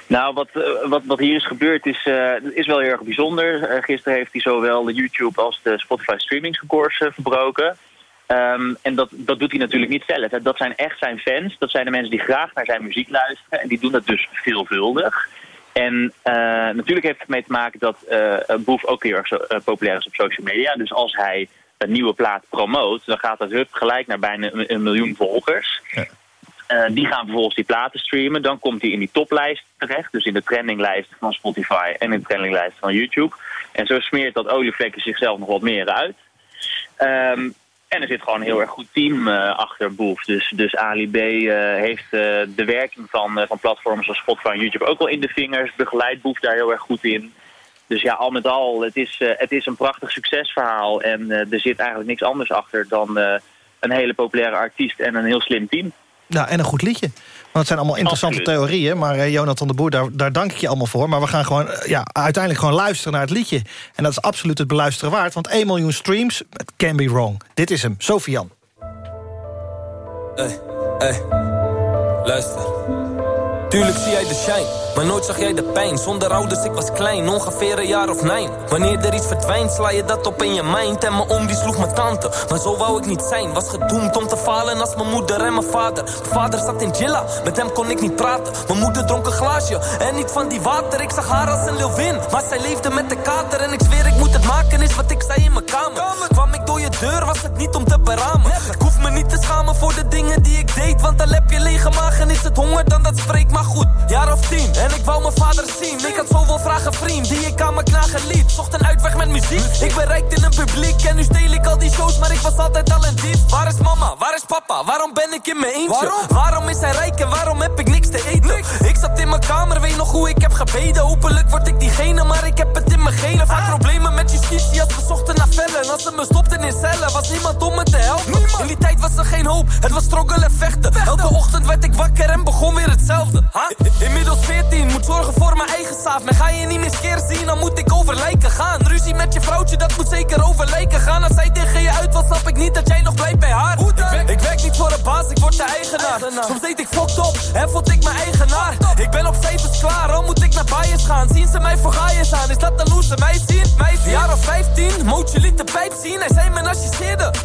Nou, wat, eh, wat, wat hier is gebeurd is, eh, is wel heel erg bijzonder. Eh, gisteren heeft hij zowel de YouTube als de Spotify streamingsrecords eh, verbroken. Ehm, en dat, dat doet hij natuurlijk niet zelf. Dat zijn echt zijn fans. Dat zijn de mensen die graag naar zijn muziek luisteren. En die doen dat dus veelvuldig. En natuurlijk heeft het mee te maken dat Boef ook heel erg zo, populair is op social media. Dus als hij een nieuwe plaat promoot, dan gaat dat hup gelijk naar bijna een, een miljoen volgers. Eh, die gaan vervolgens die platen streamen. Dan komt hij in die toplijst terecht. Dus in de trendinglijst van Spotify en in de trendinglijst van YouTube. En zo smeert dat olievlekje zichzelf nog wat meer uit. Ehm, en er zit gewoon een heel erg goed team eh, achter Boef. Dus, dus Ali B eh, heeft de werking van, van platforms als Spotify en YouTube ook wel in de vingers. Begeleidt Boef daar heel erg goed in. Dus ja, al met al, het is, eh, het is een prachtig succesverhaal. En eh, er zit eigenlijk niks anders achter dan eh, een hele populaire artiest en een heel slim team. Nou, en een goed liedje. Want het zijn allemaal interessante Absoluut. theorieën. Maar eh, Jonathan de Boer, daar, daar dank ik je allemaal voor. Maar we gaan gewoon ja, uiteindelijk gewoon luisteren naar het liedje. En dat is absoluut het beluisteren waard. Want 1 miljoen streams, it can be wrong. Dit is hem, Sofian. Hey, hey, luister. Tuurlijk zie jij de shine, maar nooit zag jij de pijn. Zonder ouders, ik was klein, ongeveer een jaar of nijn. Wanneer er iets verdwijnt, sla je dat op in je mind. En mijn oom die sloeg mijn tante, maar zo wou ik niet zijn. Was gedoemd om te falen als mijn moeder en mijn vader. Mijn vader zat in Jilla, met hem kon ik niet praten. Mijn moeder dronk een glaasje en niet van die water. Ik zag haar als een leeuwin, maar zij leefde met de kater. En ik zweer, ik moet het maken, is wat ik zei in mijn kamer. Kwam ik door je deur, was het niet om te beramen. Ik hoef me niet te schamen voor de dingen die ik deed. Want dan heb je lege maag en is het honger, dan dat spreekt maar goed. Jaar of tien, en ik wou mijn vader zien. Ik had zoveel vragen, vriend, die ik aan me knagen liet. Zocht een uitweg met muziek, ik bereikte een publiek. En nu steel ik al die shows, maar ik was altijd al een dief. Waar is mama, waar is papa, waarom ben ik in mijn eentje? Waarom, is hij rijk en waarom heb ik niks te eten? Ik zat in mijn kamer, weet nog hoe ik heb gebeden. Hopelijk word ik diegene, maar ik heb het in mijn genen. Vaak problemen met justitie als we zochten naar vellen. Als ze me stopten in cellen, was niemand om me te helpen. In die tijd was er geen hoop, het was struggle en vechten. Elke ochtend werd ik wakker en begon weer hetzelfde. Ha? [laughs] Inmiddels 14, moet zorgen voor mijn eigen saaf. Maar ga je niet meer skeer zien, dan moet ik over lijken gaan. Ruzie met je vrouwtje, dat moet zeker over lijken gaan. Als zij tegen je uit wil, snap ik niet dat jij nog blijft bij haar. Ik werk, ik werk niet voor een baas, ik word de eigenaar. Soms deed ik fucked op en vond ik mijn eigenaar. Ik ben op cijfers klaar, al moet ik naar bias gaan. Zien ze mij voor gaaiers aan, is dat de loser? Mij zien, mij zien. Jaar of 15, Mootje liet de pijp zien. Hij zei me als je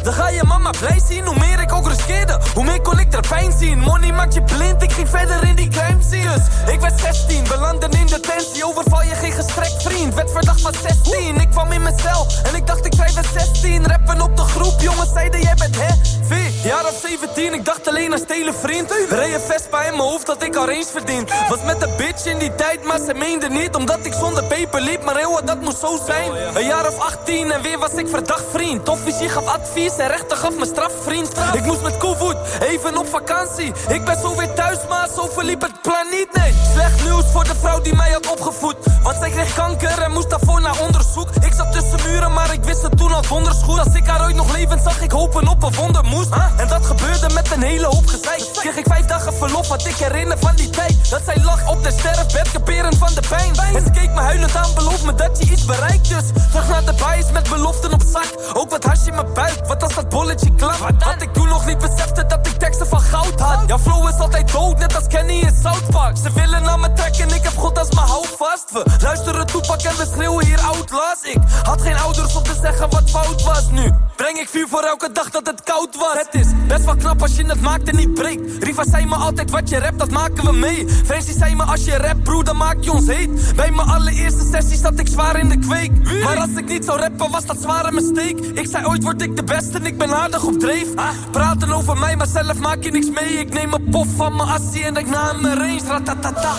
dan ga je mama blij zien. Hoe meer ik ook riskeerde, hoe meer kon ik er pijn zien. Money maakt je blind, ik ging verder in die crime scene. Dus ik werd 16, belandde in detentie. Overval je geen gestrekt vriend, werd verdacht van 16. Ik kwam in mijn cel en ik dacht ik schrijf een 16. Rappen op de groep, jongens zeiden jij bent hè? V, jaar of 17, ik dacht alleen aan stelen vriend. Reed Vespa in mijn hoofd dat ik al eens verdiend. Was met de bitch in die tijd, maar ze meende niet. Omdat ik zonder peper liep, maar wat dat moest zo zijn. Een jaar of 18 en weer was ik verdacht vriend. Officier gaf advies en rechter gaf me straf vriend. Ik moest met koevoet, even op vakantie. Ik ben zo weer thuis, maar zo verliep het plan niet, nee. Slecht nieuws voor de vrouw die mij had opgevoed. Want zij kreeg kanker en moest daarvoor naar onderzoek. Ik zat tussen muren, maar ik wist het toen al donders goed. Als ik haar ooit nog levend zag, ik hopen op een wonder moest. En dat gebeurde met een hele hoop gezeik. Kreeg ik vijf dagen verlof, wat ik herinner van die tijd. Dat zij lag op de sterfbed, kaperen van de pijn. En ze keek me huilend aan, beloof me dat je iets bereikt. Dus terug naar de bias met beloften op zak. Ook wat hash in mijn buik, wat als dat bolletje klap. Wat ik toen nog niet besefte, dat ik teksten van goud had. Jouw flow is altijd dood, net als Kenny in South Park. Ze willen naar trekken, ik heb God als mijn houvast. We luisteren toepak en we schreeuwen hier outlast. Ik had geen ouders om te zeggen wat fout was nu. Breng ik vuur voor elke dag dat het koud was. Het is best wel knap als je het maakt en niet breekt. Riva zei me altijd wat je rapt, dat maken we mee. Francie zei me als je rap, broer, dan maak je ons heet. Bij mijn allereerste sessie zat ik zwaar in de kweek. Maar als ik niet zou rappen, was dat zware mistake. Ik zei ooit word ik de beste en ik ben aardig op dreef. Praten over mij, maar zelf maak je niks mee. Ik neem een pof van mijn assie en ik na mijn range. Ratatata.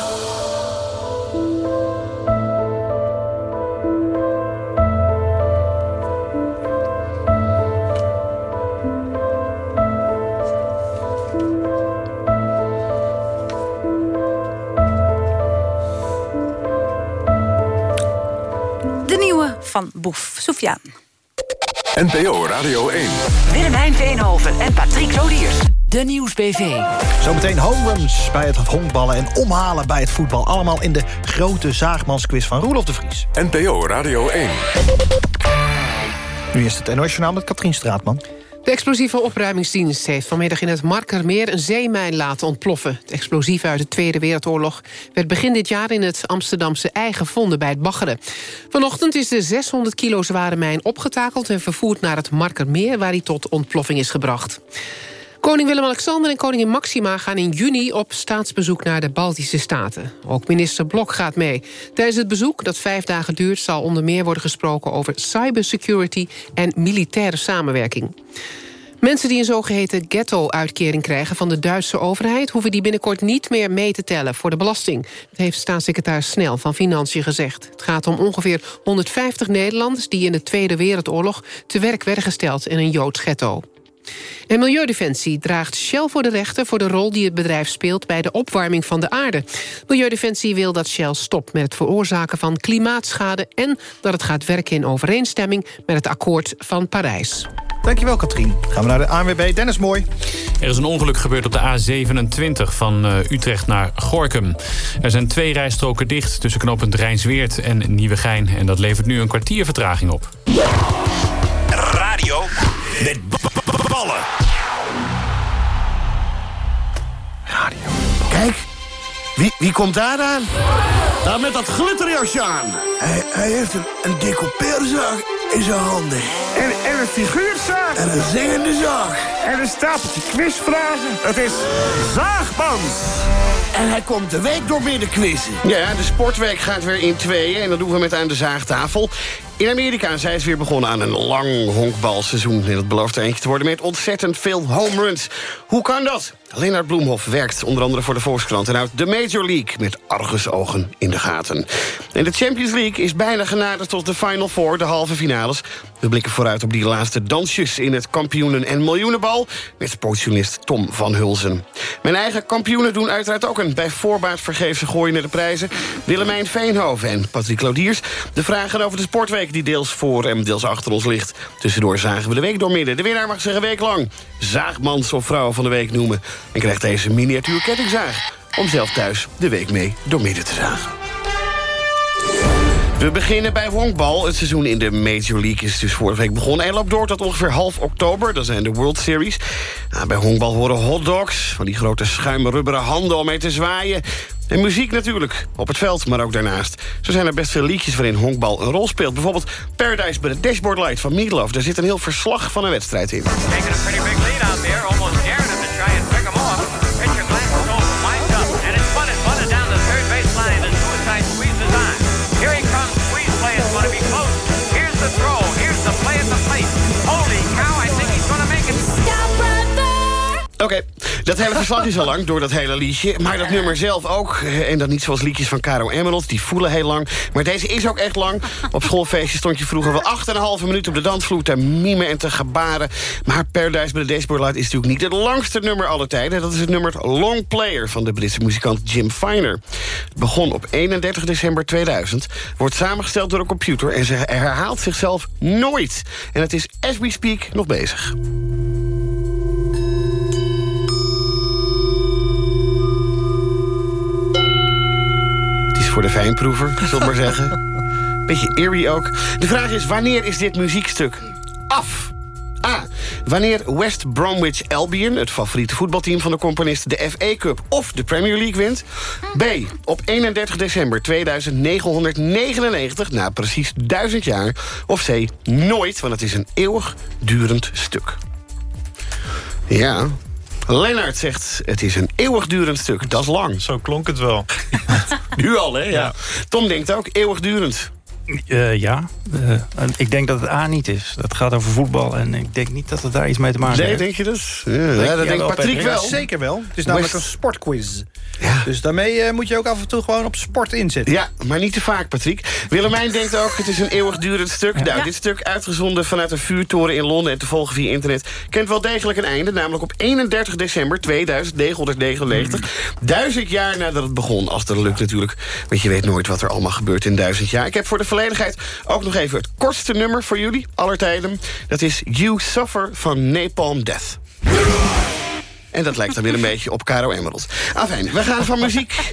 De nieuwe van Boef, Sofiaan. NPO Radio 1. Willemijn Veenhoven en Patrick Lodiers. De Nieuwsbv. Zometeen home runs bij het honkballen en omhalen bij het voetbal. Allemaal in de grote zaagmansquiz van Roelof de Vries. NPO Radio 1. Nu is het NOS met Katrien Straatman. De explosieve opruimingsdienst heeft vanmiddag in het Markermeer een zeemijn laten ontploffen. Het explosief uit de Tweede Wereldoorlog werd begin dit jaar in het Amsterdamse ei gevonden bij het baggeren. Vanochtend is de 600 kilo zware mijn opgetakeld en vervoerd naar het Markermeer waar hij tot ontploffing is gebracht. Koning Willem-Alexander en koningin Maxima gaan in juni op staatsbezoek naar de Baltische Staten. Ook minister Blok gaat mee. Tijdens het bezoek, dat vijf dagen duurt, zal onder meer worden gesproken over cybersecurity en militaire samenwerking. Mensen die een zogeheten ghetto-uitkering krijgen van de Duitse overheid... hoeven die binnenkort niet meer mee te tellen voor de belasting. Dat heeft staatssecretaris Snel van Financiën gezegd. Het gaat om ongeveer 150 Nederlanders... die in de Tweede Wereldoorlog te werk werden gesteld in een Joods ghetto. En Milieudefensie draagt Shell voor de rechter... voor de rol die het bedrijf speelt bij de opwarming van de aarde. Milieudefensie wil dat Shell stopt met het veroorzaken van klimaatschade... en dat het gaat werken in overeenstemming met het akkoord van Parijs. Dankjewel, Katrien. Gaan we naar de ANWB. Dennis Mooi. Er is een ongeluk gebeurd op de A27 van uh, Utrecht naar Gorkum. Er zijn twee rijstroken dicht tussen knooppunt Rijnsweert en Nieuwegein. En dat levert nu een kwartier vertraging op. Radio met ballen. Radio. Kijk, wie, wie komt daar aan? Daar met dat glitterjasje aan. Hij, hij heeft een, een decoupeerzaag in zijn handen. En, en een figuurzaag. En een zingende zaag. En een stapeltje quizvragen. Het is Zaagmans. En hij komt de week door midden quizzen. Ja, de sportweek gaat weer in tweeën en dat doen we met aan de zaagtafel. In Amerika zijn ze weer begonnen aan een lang honkbalseizoen. En dat belooft er eentje te worden met ontzettend veel home runs. Hoe kan dat? Lennart Bloemhoff werkt onder andere voor de Volkskrant... en houdt de Major League met argusogen in de gaten. En de Champions League is bijna genaderd tot de Final Four, de halve finales. We blikken vooruit op die laatste dansjes in het kampioenen- en miljoenenbal... met sportjournalist Tom van Hulsen. Mijn eigen kampioenen doen uiteraard ook een bij voorbaat vergeefse gooi naar de prijzen. Willemijn Veenhoven en Patrick Lodiers. De vragen over de sportweek die deels voor en deels achter ons ligt. Tussendoor zagen we de week doormidden. De winnaar mag zich een week lang zaagmans of vrouw van de week noemen... en krijgt deze miniatuur kettingzaag om zelf thuis de week mee doormidden te zagen. We beginnen bij honkbal. Het seizoen in de Major League is dus vorige week begonnen... en loopt door tot ongeveer half oktober. Dat zijn de World Series. Nou, bij honkbal horen hotdogs, van die grote schuimrubberen handen om mee te zwaaien. En muziek natuurlijk, op het veld, maar ook daarnaast. Zo zijn er best veel liedjes waarin honkbal een rol speelt. Bijvoorbeeld Paradise by the Dashboard Light van Meatloaf. Daar zit een heel verslag van een wedstrijd in. Oké, dat hele verslag is al lang door dat hele liedje. Maar dat nummer zelf ook. En dat niet zoals liedjes van Caro Emerald. Die voelen heel lang. Maar deze is ook echt lang. Op schoolfeestjes stond je vroeger wel 8,5 minuten op de dansvloer... te mimen en te gebaren. Maar Paradise by the Dashboard Light is natuurlijk niet het langste nummer aller tijden. Dat is het nummer Long Player van de Britse muzikant Jim Finer. Het begon op 31 december 2000. Wordt samengesteld door een computer en ze herhaalt zichzelf nooit. En het is as we speak nog bezig. Voor de fijnproever, zullen we maar zeggen. [laughs] Beetje eerie ook. De vraag is, wanneer is dit muziekstuk af? A. Wanneer West Bromwich Albion, het favoriete voetbalteam van de componist... de FA Cup of de Premier League wint. B. Op 31 december 2999, na precies 1000 jaar. Of C. Nooit, want het is een eeuwig durend stuk. Ja, Lennart zegt, het is een eeuwigdurend stuk. Dat is lang. Zo klonk het wel. [laughs] nu al, hè? Ja. Tom denkt ook, eeuwigdurend. Eh, ja, Eh, ik denk dat het A niet is. Dat gaat over voetbal en ik denk niet dat het daar iets mee te maken Nee, heeft. denk je dat? Ja, ja, dat denkt Patrick wel. Zeker wel. Het is namelijk West- een sportquiz. Dus daarmee eh, moet je ook af en toe gewoon op sport inzetten. Ja, maar niet te vaak, Patrick. Willemijn denkt ook, het is een eeuwigdurend stuk. Nou, Ja. dit stuk, uitgezonden vanuit een vuurtoren in Londen... en te volgen via internet, kent wel degelijk een einde. Namelijk op 31 december 2999. Duizend jaar nadat het begon, als dat lukt natuurlijk. Want je weet nooit wat er allemaal gebeurt in duizend jaar. Ik heb voor de volledigheid ook nog even het kortste nummer voor jullie, aller tijden. Dat is You Suffer van Napalm Death. En dat lijkt dan weer een [laughs] beetje op Caro Emerald. Afijn, we gaan van muziek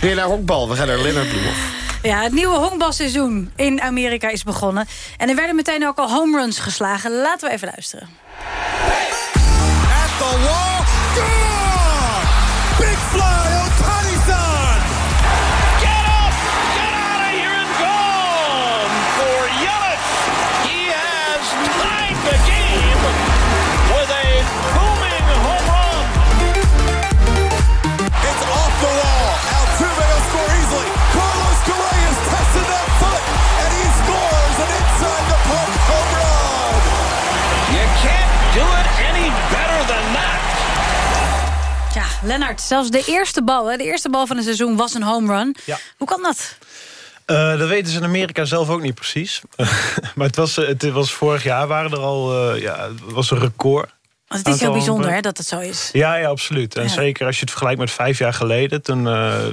weer naar honkbal. We gaan naar Leonard Bloemhoff. Ja, het nieuwe honkbalseizoen in Amerika is begonnen. En er werden meteen ook al home runs geslagen. Laten we even luisteren. At the wall. Lennart, zelfs de eerste bal, hè, de eerste bal van het seizoen was een home run. Ja. Hoe kan dat? Eh, dat weten ze in Amerika zelf ook niet precies. [laughs] maar het was, eh, het was vorig jaar waren er al... eh, ja, het was een record. Want het is heel bijzonder hè, dat het zo is. Ja, ja, absoluut. En Ja. zeker als je het vergelijkt met vijf jaar geleden... toen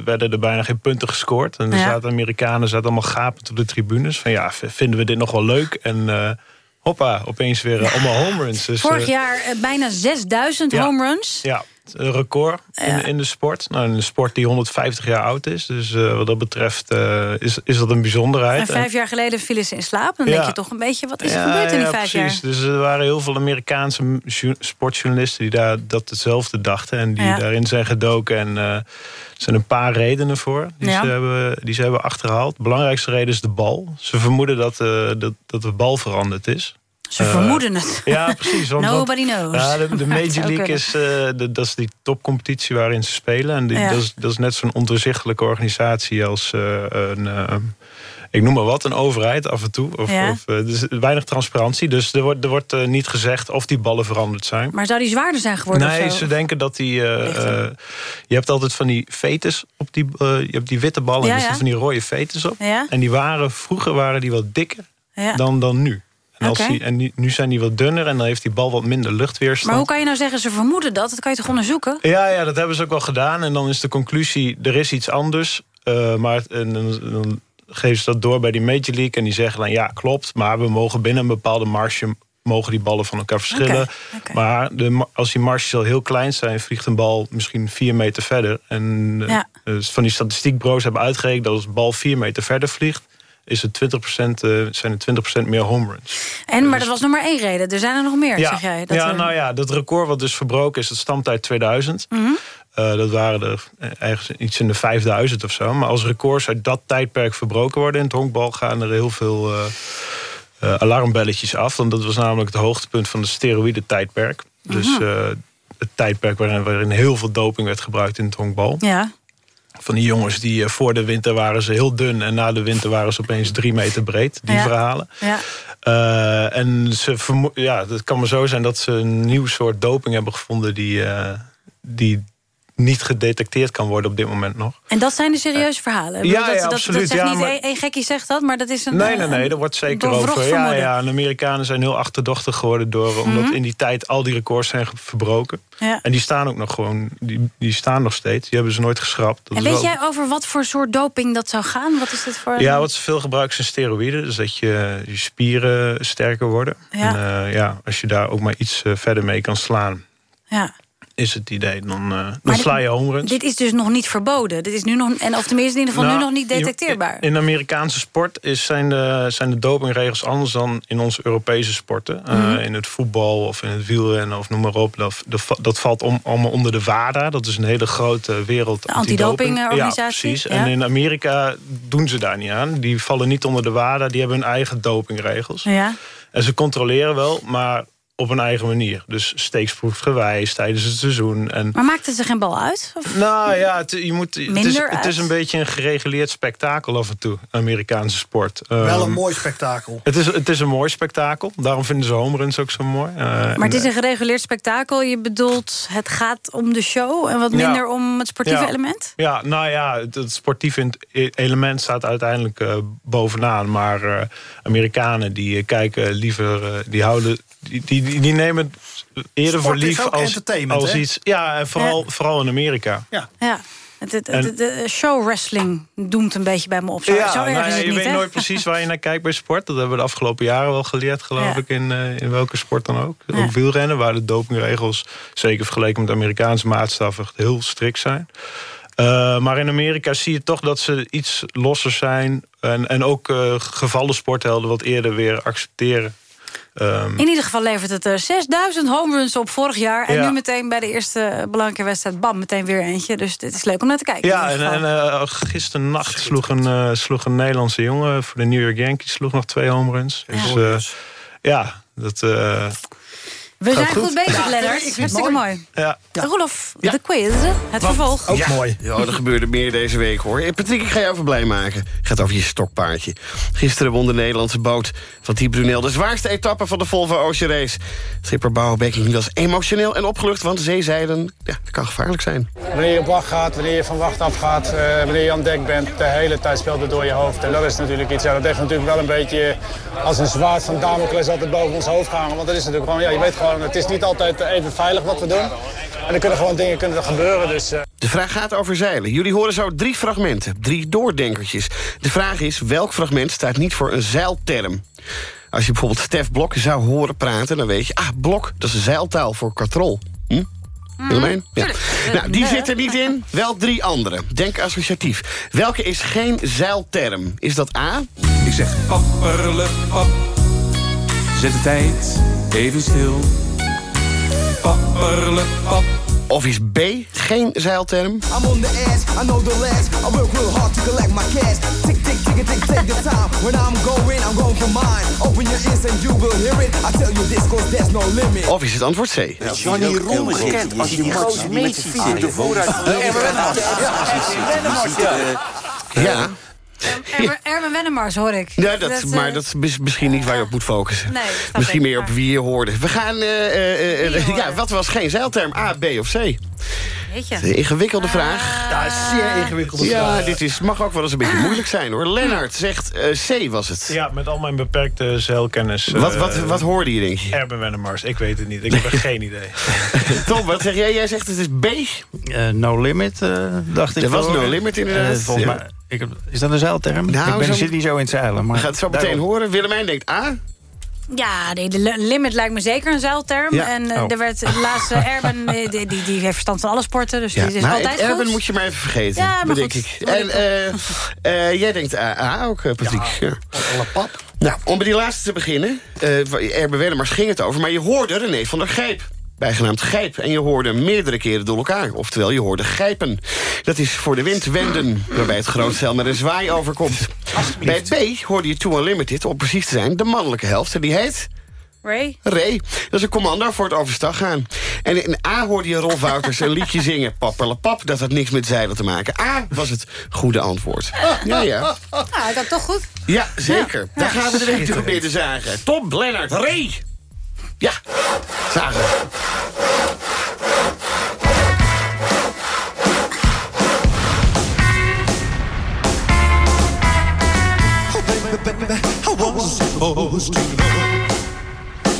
werden er bijna geen punten gescoord. En er Ja. zaten Amerikanen zaten allemaal gapend op de tribunes. Van ja, vinden we dit nog wel leuk? En hoppa, opeens weer allemaal home runs. Dus, Vorig jaar bijna 6000 ja. home runs. Ja, record in, in de sport. Nou, een sport die 150 jaar oud is. Dus eh, wat dat betreft eh, is, is dat een bijzonderheid. En vijf jaar geleden vielen ze in slaap. Dan Ja. denk je toch een beetje, wat is er Ja, gebeurd in die ja, vijf precies. jaar? Dus er waren heel veel Amerikaanse sportjournalisten... die daar dat hetzelfde dachten en die daarin zijn gedoken. En eh, er zijn een paar redenen voor die, ze hebben, die ze hebben achterhaald. De belangrijkste reden is de bal. Ze vermoeden dat, eh, dat, dat de bal veranderd is. Ze Eh, vermoeden het. Ja, precies. Want, want- Nobody knows. Ja, de, [laughs] Major League is, eh, de, dat is die topcompetitie waarin ze spelen. En die, Ja. dat, is, dat is net zo'n ondoorzichtelijke organisatie als eh, een... eh, ik noem maar wat, een overheid af en toe. Of, Ja. of, is weinig transparantie. Dus er wordt, er wordt niet gezegd of die ballen veranderd zijn. Maar zou die zwaarder zijn geworden Nee, of zo? ze denken dat die... je hebt altijd van die fetus op die... je hebt die witte ballen en er zitten van die rode fetus op. En die waren, vroeger waren die wat dikker dan, dan nu. En, als die, en nu, nu zijn die wat dunner en dan heeft die bal wat minder luchtweerstand. Maar hoe kan je nou zeggen, ze vermoeden dat? Dat kan je toch onderzoeken? Ja, ja, dat hebben ze ook wel gedaan. En dan is de conclusie, er is iets anders. Eh, maar en dan, geven ze dat door bij die Major League. En die zeggen dan, ja, klopt. Maar we mogen binnen een bepaalde marge... mogen die ballen van elkaar verschillen. Maar de, als die marges al heel klein zijn... vliegt een bal misschien vier meter verder. En eh, Ja. dus van die statistiekbureaus hebben uitgerekend... dat als een bal vier meter verder vliegt... is het 20%, eh, zijn er 20% meer home runs. En, maar dat was nog maar één reden. Er zijn er nog meer, Ja, zeg jij. Dat ja er- nou ja, dat record wat dus verbroken is, dat stamt uit 2000. Mhm. Eh, dat waren er eh, ergens iets in de 5000 of zo. Maar als records uit dat tijdperk verbroken worden in het honkbal... gaan er heel veel eh, eh, alarmbelletjes af. Want dat was namelijk het hoogtepunt van de steroïde tijdperk. Dus eh, het tijdperk waarin, waarin heel veel doping werd gebruikt in het honkbal. Ja. Van die jongens die eh, voor de winter waren ze heel dun... en na de winter waren ze opeens drie meter breed. Die Ja. verhalen. Ja. Eh, en ze ja, het kan maar zo zijn dat ze een nieuw soort doping hebben gevonden... die, eh, die niet gedetecteerd kan worden op dit moment nog. En dat zijn de serieuze verhalen. Ja, bedoel, ja, dat, absoluut. Dat, dat zegt Ja, niet maar- één gekkie zegt dat, maar dat is een... Nee, eh, nee, nee, er wordt zeker over. Ja, ja, en de Amerikanen zijn heel achterdochtig geworden... Door, omdat Mhm. in die tijd al die records zijn verbroken. Ja. En die staan ook nog gewoon, die, die staan nog steeds. Die hebben ze nooit geschrapt. Dat En weet wel- jij over wat voor soort doping dat zou gaan? Wat is dit voor... Ja, wat ze veel gebruiken zijn steroïden. Dus dat je, je spieren sterker worden. Ja. En eh, ja, als je daar ook maar iets eh, verder mee kan slaan... Ja. Is het idee, dan, eh, dan sla je home runs. Dit is dus nog niet verboden. Dit is nu nog, en of tenminste in ieder geval Nou, nu nog niet detecteerbaar. In de Amerikaanse sport is, zijn, de, zijn de dopingregels anders dan in onze Europese sporten. Eh, Mhm. in het voetbal of in het wielrennen of noem maar op. Dat, valt om, allemaal onder de WADA. Dat is een hele grote wereld. Antidopingorganisatie, Ja, precies. ja. En in Amerika doen ze daar niet aan. Die vallen niet onder de WADA. Die hebben hun eigen dopingregels. Ja. En ze controleren wel, maar op een eigen manier. Dus steeksproefgewijs tijdens het seizoen. En Maar maakt het er geen bal uit? Of? nou ja, het, je moet, het, is, het is een beetje een gereguleerd spektakel af en toe. Amerikaanse sport. Wel een Ehm, mooi spektakel. Het is, het is een mooi spektakel. Daarom vinden ze home runs ook zo mooi. Eh, Maar het is een gereguleerd spektakel. Je bedoelt, het gaat om de show... en wat Ja. minder om het sportieve Ja. element? Ja, nou ja, het, het sportieve in- element staat uiteindelijk eh, bovenaan. Maar eh, Amerikanen die kijken liever, die houden, die, die, die, die nemen het eerder voor lief als, entertainment, als iets. Ja, en vooral, Ja. vooral in Amerika. Ja. Ja. Het- de show wrestling doemt een beetje bij me op. Zo, ja, zo erg nou is ja, het je niet, weet nooit precies waar je naar kijkt bij sport. Dat hebben we de afgelopen jaren wel geleerd, geloof Ja. ik, in, eh, in welke sport dan ook. Ja. Ook wielrennen, waar de dopingregels, zeker vergeleken met Amerikaanse maatstaven, echt heel strikt zijn. Eh, maar in Amerika zie je toch dat ze iets losser zijn. En, en ook eh, gevallen sporthelden wat eerder weer accepteren. Ehm, In ieder geval levert het er 6000 home runs op vorig jaar. En Ja. nu meteen bij de eerste belangrijke wedstrijd... bam, meteen weer eentje. Dus dit is leuk om naar te kijken. ja, en, en geval. eh, gisteren nacht sloeg een, eh, sloeg een Nederlandse jongen... voor de New York Yankees sloeg nog twee home runs. Dus Ja. eh, ja, dat... We zijn goed, goed. bezig, Ja, Lennart. het Hartstikke mooi. ja. Roelof, de quiz, het vervolg. Ook Ja. mooi. Ja, er gebeurde meer deze week, hoor. Eh, Patrick, ik ga je over blij maken. Gaat over je stokpaardje. Gisteren won de Nederlandse boot van Team Brunel... de zwaarste etappe van de Volvo Ocean Race. Schipper Bouw Bekking was emotioneel en opgelucht... want de zeezeilen, ja, dat kan gevaarlijk zijn. Wanneer je op wacht gaat, wanneer je van wacht af gaat, eh, wanneer je aan dek bent, de hele tijd speelt het door je hoofd. En dat is natuurlijk iets, ja, dat heeft natuurlijk wel een beetje als een zwaard van Damocles altijd boven ons hoofd gehangen. Want dat is natuurlijk gewoon, ja, je weet gewoon, het is niet altijd even veilig wat we doen. En er kunnen gewoon dingen kunnen er gebeuren, dus... eh, De vraag gaat over zeilen. Jullie horen zo drie fragmenten, drie doordenkertjes. De vraag is, welk fragment staat niet voor een zeilterm? Als je bijvoorbeeld Stef Blok zou horen praten... dan weet je, ah, blok, dat is een zeiltaal voor katrol. Hm? Willemijn? Ja. Nou, die zit er niet in. Wel drie andere. Denk associatief. Welke is geen zeilterm? Is dat A? Ik zeg papperle pap. Zet de tijd even stil. Papperle pap. Of is B geen zeilterm? I'm on the edge, I know the ledge. I work real hard to collect my cash. Tick, tick, tick, tick, take the time. When I'm going, I'm going for mine. Open your ears and you will hear it. I tell you this, cause there's no limit. Of is het antwoord C? Johnny Roel is bekend als die grote meters fietsen de vooruit. Ja. Erwin- Erwin Wennemars, hoor ik. Ja, dat, eh, maar dat is misschien niet waar je op moet focussen. Nee, misschien meer op wie je hoorde. We gaan... eh, eh, eh, ja, hoorde. wat was geen zeilterm? A, B of C? Een ingewikkelde Ah. vraag. Ja, zeer ingewikkelde Ja, vraag. dit is, mag ook wel eens een beetje moeilijk zijn hoor. Lennart zegt eh, C was het. Ja, met al mijn beperkte zeilkennis. Wat, eh, wat, wat hoorde je, denk je? Erben Wennemars, ik weet het niet. Ik heb er [laughs] geen idee. Tom, wat zeg jij? Jij zegt het is B? Eh, no limit, eh, dacht ik. Er was no limit inderdaad, volgens ja. mij, ik, heb- is dat een zeilterm? Nou, ik ben, zo- zit niet zo in het zeilen. Maar We gaan het zo meteen daarom- horen. Willemijn denkt A. Ja, de li- limit lijkt me zeker een zeilterm. Ja. En eh, Oh. er werd de laatste [laughs] Erben, die, die, die heeft verstand van alle sporten. Dus Ja, die is maar altijd Erben moet je maar even vergeten, Ja, maar bedenk goed. ik. En eh, eh, jij denkt AA ook, Patrick. Ja, Nou, om bij die laatste te beginnen. eh Erben Wennemars ging het over, maar je hoorde René van der Gijp. Bijgenaamd Gijp. En je hoorde meerdere keren door elkaar. Oftewel, je hoorde gijpen. Dat is voor de wind wenden, waarbij het groot zeil met een zwaai overkomt. Bij B hoorde je Too Unlimited, om precies te zijn, de mannelijke helft. En die heet... Ray? Ray. Dat is een commando voor het overstag gaan. En in A hoorde je Rolf Wouters een liedje zingen. Papperlepap, dat had niks met zeilen te maken. A was het goede antwoord. Ja, ja. Ah, ik had toch goed. Ja, zeker. Ja. Daar gaan we de week toe proberen zagen. Tom, Lennart, Ray. Ja, zagen.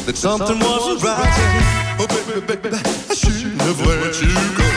That something wasn't right. Oh, baby, baby, I shouldn't have let you go.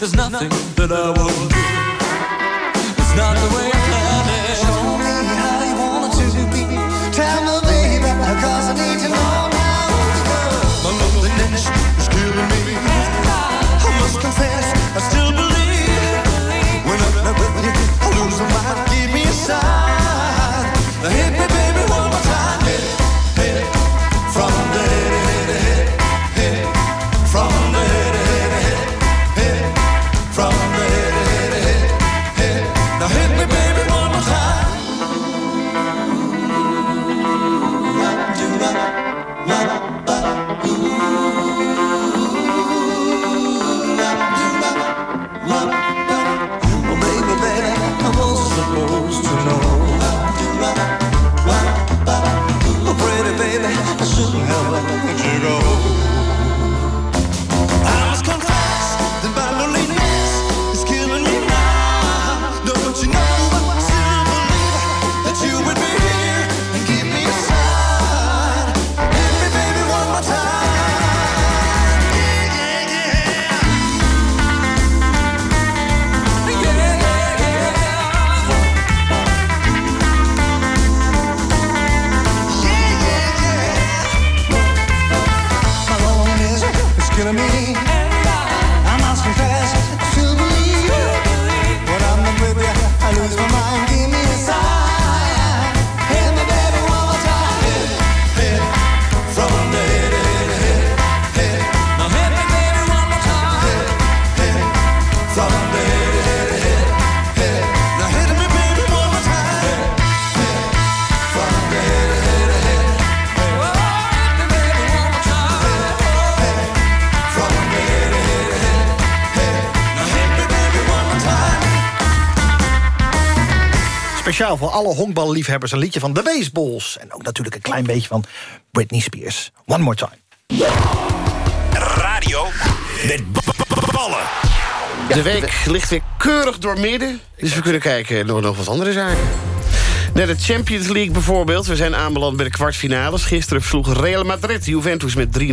There's nothing that I won't do. It's not the way I planned it. Show me how you want it to be. Tell me, baby, cause I need to know now. My loneliness is killing me. I must confess, I still believe. Speciaal voor alle honkballiefhebbers een liedje van de Baseballs. En ook natuurlijk een klein beetje van Britney Spears. One more time. Radio met ballen. De week ligt weer keurig door midden. Dus we kunnen kijken naar nog wat andere zaken. Naar de Champions League bijvoorbeeld. We zijn aanbeland bij de kwartfinales. Gisteren versloeg Real Madrid Juventus met 3-0.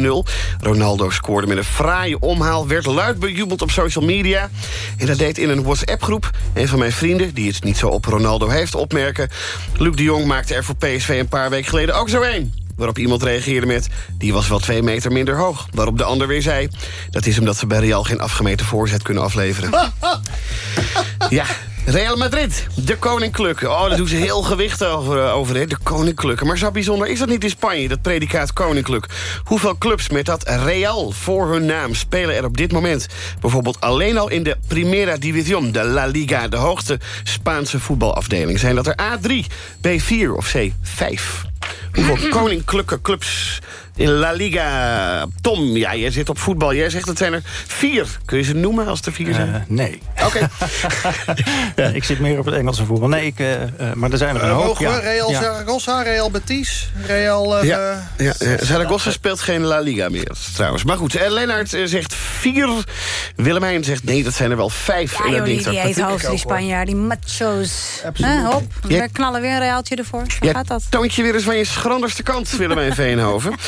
Ronaldo scoorde met een fraaie omhaal. Werd luid bejubeld op social media. En dat deed in een WhatsApp-groep. Een van mijn vrienden, die het niet zo op Ronaldo heeft, opmerken. Luc de Jong maakte er voor PSV een paar weken geleden ook zo een. Waarop iemand reageerde met, die was wel twee meter minder hoog. Waarop de ander weer zei, dat is omdat ze bij Real geen afgemeten voorzet kunnen afleveren. [laughs] Ja, Real Madrid, de koninklijke. Oh, daar doen ze heel gewicht over, over hè? de koninklijke. Maar zo bijzonder is dat niet in Spanje, dat predicaat koninklijk. Hoeveel clubs met dat Real voor hun naam spelen er op dit moment? Bijvoorbeeld alleen al in de Primera División, de La Liga... de hoogste Spaanse voetbalafdeling. Zijn dat er A3, B4 of C5? Hoeveel [clears throat] koninklijke clubs In La Liga. Tom, ja, jij zit op voetbal. Jij zegt het zijn er vier. Kun je ze noemen als er vier zijn? Eh, nee. Oké. [laughs] Ja, ik zit meer op het Engelse voetbal. Nee, ik, eh, eh, maar er zijn er een Uh, hoop. ja. Real Ja. Zaragoza, Real Betis, Real... eh, Ja, ja, ja. Zaragoza speelt geen La Liga meer, trouwens. Maar goed, Lennart zegt vier. Willemijn zegt nee, dat zijn er wel vijf. Ja, joh, die, die eet hoofd, die Spanjaard, die machos. Hè, hop, we knallen weer een reaaltje ervoor. Ja, gaat dat. toont je weer eens van je schranderste kant, Willemijn Veenhoven. [laughs]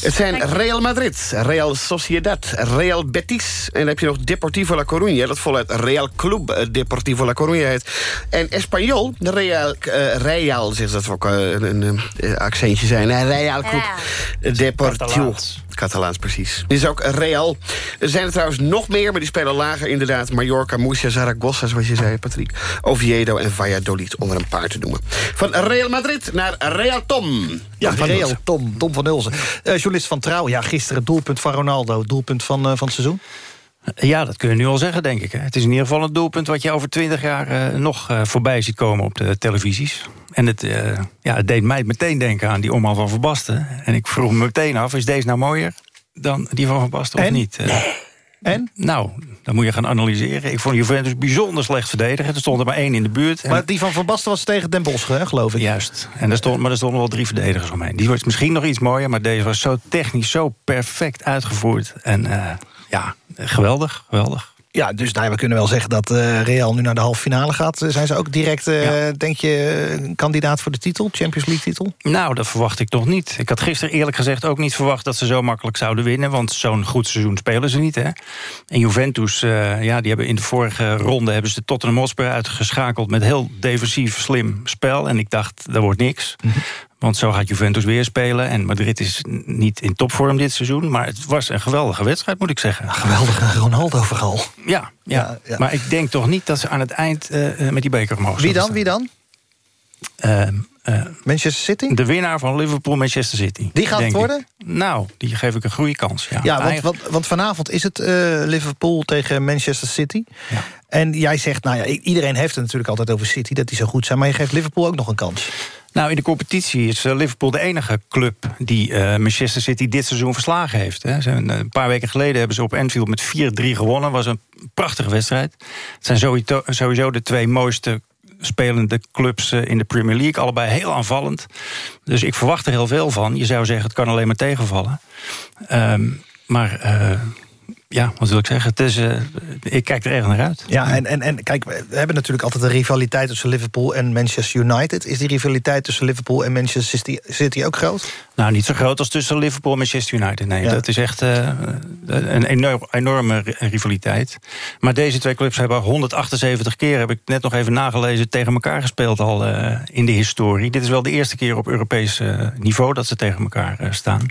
Het zijn Real Madrid, Real Sociedad, Real Betis... en dan heb je nog Deportivo La Coruña. Dat voluit Real Club eh, Deportivo La Coruña heet. En Espanyol, de Real, eh, Real zegt dat we ook eh, een, een accentje zijn. Real Club Deportivo. Catalaans. Precies. Dit is ook Real. Er zijn er trouwens nog meer, maar die spelen lager inderdaad. Mallorca, Murcia, Zaragoza, zoals je zei, Patrick. Oviedo en Valladolid, om er een paar te noemen. Van Real Madrid naar Real Tom. Ja, Van Real. Tom, Tom van Ulzen. Eh, journalist van Trouw, ja, gisteren doelpunt van Ronaldo. Doelpunt van, eh, van het seizoen. Ja, dat kun je nu al zeggen, denk ik. Het is in ieder geval een doelpunt wat je over twintig jaar eh, nog eh, voorbij ziet komen op de televisies. En het, eh, ja, het deed mij meteen denken aan die omhaal van Van Basten. En ik vroeg me meteen af, is deze nou mooier dan die van Van Basten of En? niet? En? Nou, dan moet je gaan analyseren. Ik vond Juventus bijzonder slecht verdedigen. Er stond er maar één in de buurt. Maar die van Van Basten was tegen Den Bosch, hè, geloof ik. Juist. En er stond, maar er stonden wel drie verdedigers omheen. Die was misschien nog iets mooier, maar deze was zo technisch, zo perfect uitgevoerd. En ja, geweldig, geweldig. Ja, dus nou, we kunnen wel zeggen dat eh, Real nu naar de halve finale gaat. Zijn ze ook direct, eh, denk je, kandidaat voor de titel? Champions League titel? Nou, dat verwacht ik toch niet. Ik had gisteren eerlijk gezegd ook niet verwacht dat ze zo makkelijk zouden winnen. Want zo'n goed seizoen spelen ze niet. Hè? En Juventus, eh, ja, die hebben in de vorige ronde hebben ze Tottenham Hotspur uitgeschakeld met heel defensief, slim spel. En ik dacht, dat wordt niks. Want zo gaat Juventus weer spelen. En Madrid is niet in topvorm dit seizoen. Maar het was een geweldige wedstrijd, moet ik zeggen. Geweldige Ronaldo vooral. Ja, ja. maar ik denk toch niet dat ze aan het eind eh, eh, met die beker omhoog Wie dan? Wie dan? staan. Eh, Manchester City? de winnaar van Liverpool-Manchester City. Die gaat het ik. worden? Nou, die geef ik een goede kans. Ja, Ja, want, want, want vanavond is het Liverpool tegen Manchester City. En jij zegt, nou ja, iedereen heeft het natuurlijk altijd over City... dat die zo goed zijn, maar je geeft Liverpool ook nog een kans. Nou, in de competitie is eh, Liverpool de enige club... die eh, Manchester City dit seizoen verslagen heeft. Hè. Eh, Een paar weken geleden hebben ze op Anfield met 4-3 gewonnen. was een prachtige wedstrijd. Het zijn sowieso, de twee mooiste spelende clubs in de Premier League. Allebei heel aanvallend. Dus ik verwacht er heel veel van. Je zou zeggen, het kan alleen maar tegenvallen. Ehm, maar ja, wat wil ik zeggen? Het is, eh, ik kijk er erg naar uit. Ja, en, en, en kijk, we hebben natuurlijk altijd een rivaliteit tussen Liverpool en Manchester United. Is die rivaliteit tussen Liverpool en Manchester City, City ook groot? Nou, niet zo groot als tussen Liverpool en Manchester United. Nee, Ja. dat is echt eh, een enorm, enorme ri- rivaliteit. Maar deze twee clubs hebben 178 keer, heb ik net nog even nagelezen, tegen elkaar gespeeld al eh, in de historie. Dit is wel de eerste keer op Europees niveau dat ze tegen elkaar staan.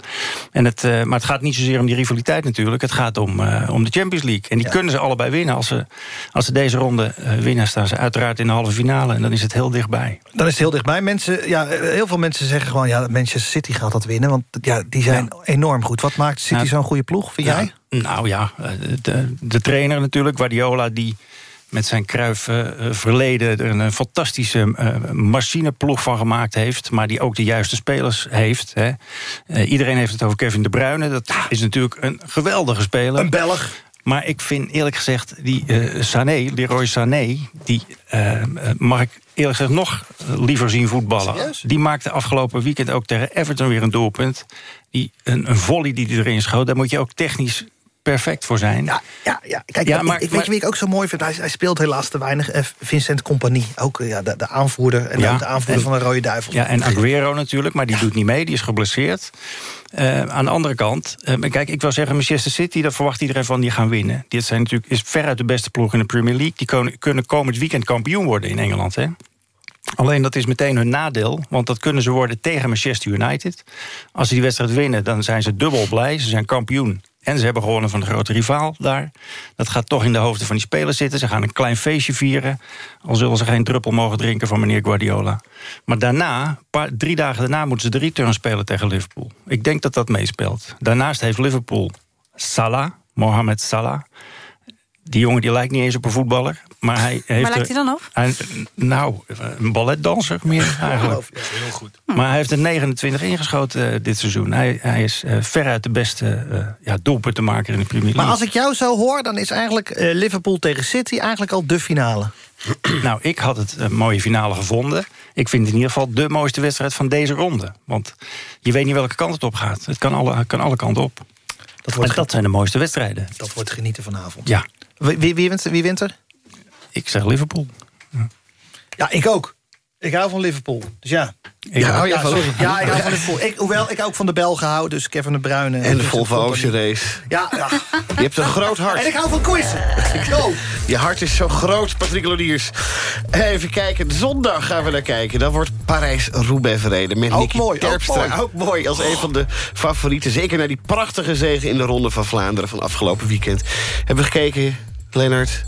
En het, maar het gaat niet zozeer om die rivaliteit natuurlijk. Het gaat om, eh, om de Champions League. En die kunnen ze allebei winnen. Als ze, als ze deze ronde eh, winnen, staan ze uiteraard in de halve finale. En dan is het heel dichtbij. Dan is het heel dichtbij. Mensen, ja, heel veel mensen zeggen gewoon, ja, Manchester City gaat dat winnen. Want ja, die zijn enorm goed. Wat maakt City Nou, zo'n goede ploeg, vind Ja, jij? Nou ja, eh, de, de trainer natuurlijk, Guardiola, die met zijn Kruif eh, verleden er een, fantastische eh, machineploeg van gemaakt heeft... maar die ook de juiste spelers heeft. Hè. Eh, iedereen heeft het over Kevin De Bruyne. Dat is natuurlijk een geweldige speler. Een Belg. Maar ik vind eerlijk gezegd, die Sané, Leroy Sané... die mag ik eerlijk gezegd nog liever zien voetballen. Serieus? Die maakte afgelopen weekend ook tegen Everton weer een doelpunt. Die, een, een volley die hij erin schoot, daar moet je ook technisch perfect voor zijn. Ja, ja, ja. Kijk, Ja, ik- maar- ik, weet maar- je wie ik ook zo mooi vind? Hij, hij speelt helaas te weinig. Eh, Vincent Compagnie, ook eh, ja, de, de aanvoerder. En Ja, de aanvoerder en- van de Rode Duivels. Ja, en Aguero natuurlijk, maar die doet niet mee, die is geblesseerd. Eh, aan de andere kant, kijk, ik wil zeggen, Manchester City, daar verwacht iedereen van, die gaan winnen. Dit zijn natuurlijk, is veruit de beste ploeg in de Premier League. Die kunnen, kunnen komend weekend kampioen worden in Engeland, hè. Alleen dat is meteen hun nadeel, want dat kunnen ze worden tegen Manchester United. Als ze die wedstrijd winnen, dan zijn ze dubbel blij. Ze zijn kampioen en ze hebben gewonnen van de grote rivaal daar. Dat gaat toch in de hoofden van die spelers zitten. Ze gaan een klein feestje vieren. Al zullen ze geen druppel mogen drinken van meneer Guardiola. Maar daarna, paar, drie dagen daarna, moeten ze de return spelen tegen Liverpool. Ik denk dat dat meespeelt. Daarnaast heeft Liverpool Salah, Mohamed Salah. Die jongen die lijkt niet eens op een voetballer. Maar hij heeft... lijkt er- hij dan op? hij- nou, een balletdanser meer [laughs] eigenlijk. heel goed. Maar hij heeft er 29 ingeschoten eh, dit seizoen. Hij, hij is eh, veruit de beste eh ja, doelpuntenmaker in de Premier League. Maar als ik jou zo hoor, dan is eigenlijk Liverpool tegen City... eigenlijk al de finale. [clears throat] Nou, ik had het een mooie finale gevonden. Ik vind het in ieder geval de mooiste wedstrijd van deze ronde. Want je weet niet welke kant het op gaat. Het kan alle, kan alle kanten op. Dat, wordt en dat zijn de mooiste wedstrijden. Dat wordt genieten vanavond. Ja, Wie, wie, wie wint, wie wint er? Ik zeg Liverpool. Ja, ik ook. Ik hou van Liverpool. Dus ja. Ik hou ja, van sorry. Liverpool. Ja, ik hou van Liverpool. Ik, hoewel, ik ook van de Belgen hou. Dus Kevin de Bruyne. En de Volvo Race. Ja, ja. Je hebt een groot hart. En ik hou van quizzen. Go. Je hart is zo groot, Patrick Lodiers. Even kijken, zondag gaan we naar kijken. Dan wordt Parijs-Roubaix verreden. Met Ook Nicky mooi, ook Terpstra. mooi. Ook mooi als een van de favorieten. Zeker naar die prachtige zegen in de Ronde van Vlaanderen... van afgelopen weekend. Hebben we gekeken, Lennart?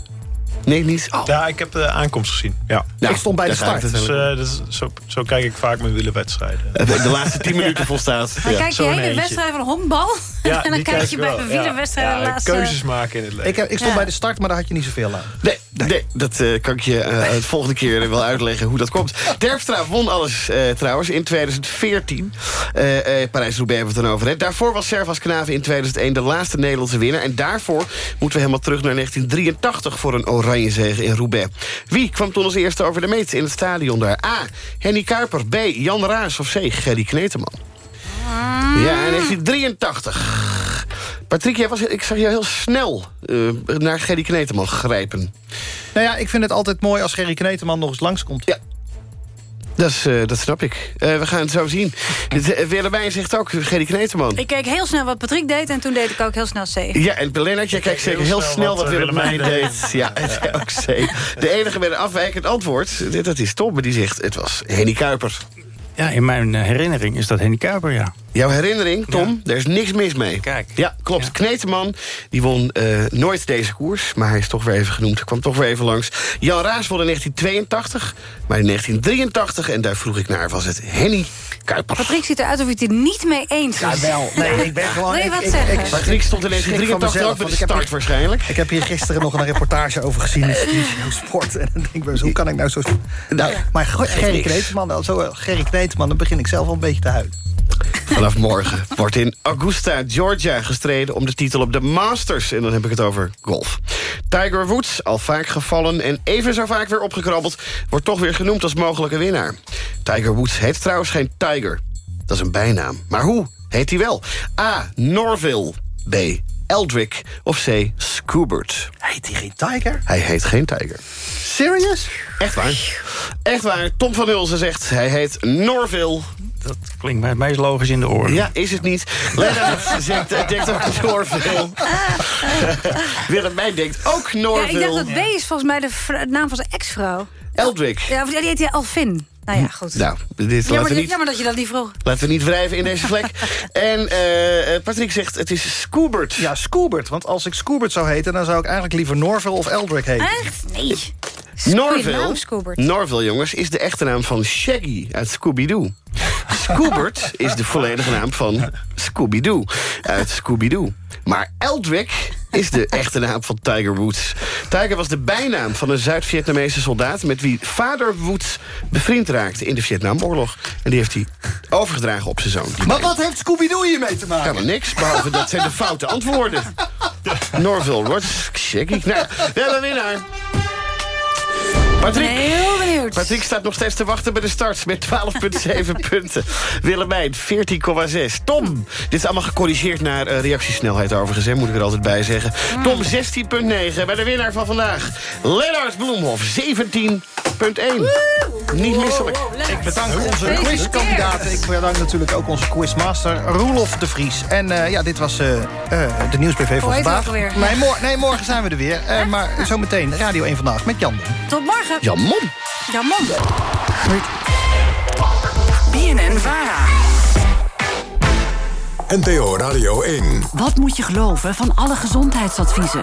Nee, niet? Oh. Ja, ik heb de aankomst gezien. Ja. Ik stond bij de start. Dus, eh, dus zo, zo kijk ik vaak mijn wielerwedstrijden. De laatste tien minuten volstaat. Dan Ja. kijk je hele eentje. wedstrijden van honkbal. Ja, [laughs] en dan kijk je bij de Ja, laatste... keuzes maken in het leven. Ik, heb- ik stond Ja. bij de start, maar daar had je niet zoveel aan. Nee, nee. dat eh, kan ik je eh, het volgende keer wel uitleggen hoe dat komt. Terpstra won alles eh, trouwens in 2014. Eh, eh, Parijs-Roubaix hebben we het dan over. Hè. Daarvoor was Servas Knaven in 2001 de laatste Nederlandse winnaar. En daarvoor moeten we helemaal terug naar 1983... voor een oranje zege in Roubaix. Wie kwam toen als eerste over de meet in het stadion daar? A. Henny Kuiper. B. Jan Raas. Of C. Gerry Kneteman. Ja, in 1983. Patrick, jij was, ik zag jou heel snel eh, naar Gerry Kneteman grijpen. Nou ja, ik vind het altijd mooi als Gerry Kneteman nog eens langskomt. Ja. Dat, is, eh, dat snap ik. Eh, we gaan het zo zien. Willemijn zegt ook, Gerry Kneteman. Ik keek heel snel wat Patrick deed en toen deed ik ook heel snel C. Ja, en Lennart, jij kijkt zeker heel snel wat Willemijn deed. Ja, ook C. De enige met een afwijkend antwoord, dit- dat is Tom, maar die zegt... het was Henny Kuiper. Ja, in mijn eh, herinnering is dat Henny Kuiper, ja. Jouw herinnering, Tom, daar is niks mis mee. Kijk. Ja, klopt. Ja. Kneteman die won eh, nooit deze koers, maar hij is toch weer even genoemd. Hij kwam toch weer even langs. Jan Raas won in 1982, maar in 1983, en daar vroeg ik naar, was het Henny Patrick ziet eruit of hij het er niet mee eens is. Ja, wel. Nee, ik ben gewoon... Wil je ik- wat ik- zeggen? ik- Patrick stond in van 1983 mezelf, ook bij want de ik heb start hier- waarschijnlijk. Ik heb hier gisteren nog een reportage over gezien in Studio Sport. En dan denk ik wel eens, hoe kan ik nou zo... Nou, maar Go- Gerry niks. Kneteman, nou, zo, Gerry Kneteman, dan begin ik zelf wel een beetje te huilen. Vanaf morgen wordt in Augusta, Georgia gestreden om de titel op de Masters. En dan heb ik het over golf. Tiger Woods, al vaak gevallen en even zo vaak weer opgekrabbeld... wordt toch weer genoemd als mogelijke winnaar. Tiger Woods heet trouwens geen Tiger. Dat is een bijnaam. Maar hoe heet hij wel? A. Norville. B. Eldrick. Of C. Scoobert. Heet hij geen Tiger? Hij heet geen Tiger. Serious? Echt waar. Echt waar. Tom van Hulsen zegt hij heet Norville. Dat klinkt mij het meest logisch in de oren. Ja, is het niet. Lennart [laughs] zegt, eh, denkt ook Norville. [laughs] Willemijn denkt ook Ja, Norville. ik dacht dat B is volgens mij de naam van zijn ex-vrouw. Eldrick. Ja, of die heet hij Alvin. Nou ja, goed. Nou, dit laten jammer, we niet... jammer dat je dat niet vroeg. Laten we niet wrijven in deze vlek. [laughs] en eh, eh, Patrick zegt, het is Scoobert. Ja, Scoobert. Want als ik Scoobert zou heten... dan zou ik eigenlijk liever Norville of Eldrick heten. Echt? Nee. Norville. Norville, jongens, is de echte naam van Shaggy uit Scooby-Doo. Scoobert is de volledige naam van Scooby-Doo uit Scooby-Doo. Maar Eldrick is de echte naam van Tiger Woods. Tiger was de bijnaam van een Zuid-Vietnamese soldaat... met wie vader Woods bevriend raakte in de Vietnamoorlog. En die heeft hij overgedragen op zijn zoon. Maar wat heeft Scooby-Doo hiermee te maken? Helemaal niks, behalve dat zijn de foute antwoorden. [laughs] Norville Rogers, Shaggy. Nou, we hebben een winnaar. Patrick. Heel benieuwd. Patrick staat nog steeds te wachten bij de start met 12,7 [laughs] punten. Willemijn, 14,6. Tom, dit is allemaal gecorrigeerd naar eh, reactiesnelheid overigens, hè, moet ik er altijd bij zeggen. Tom, 16,9 bij de winnaar van vandaag. Lennart Bloemhof, 17,1. Niet misselijk. Ik bedank onze quizkandidaten. Ik bedank natuurlijk ook onze quizmaster Roelof de Vries. En eh, ja, dit was eh, eh, de nieuwsbv van vandaag. Nee, mor- nee, morgen zijn we er weer. Eh, maar zometeen Radio 1 Vandaag met Jan. Tot morgen. Jamon. Jamon. BNN Vara. NPO Radio 1. Wat moet je geloven van alle gezondheidsadviezen?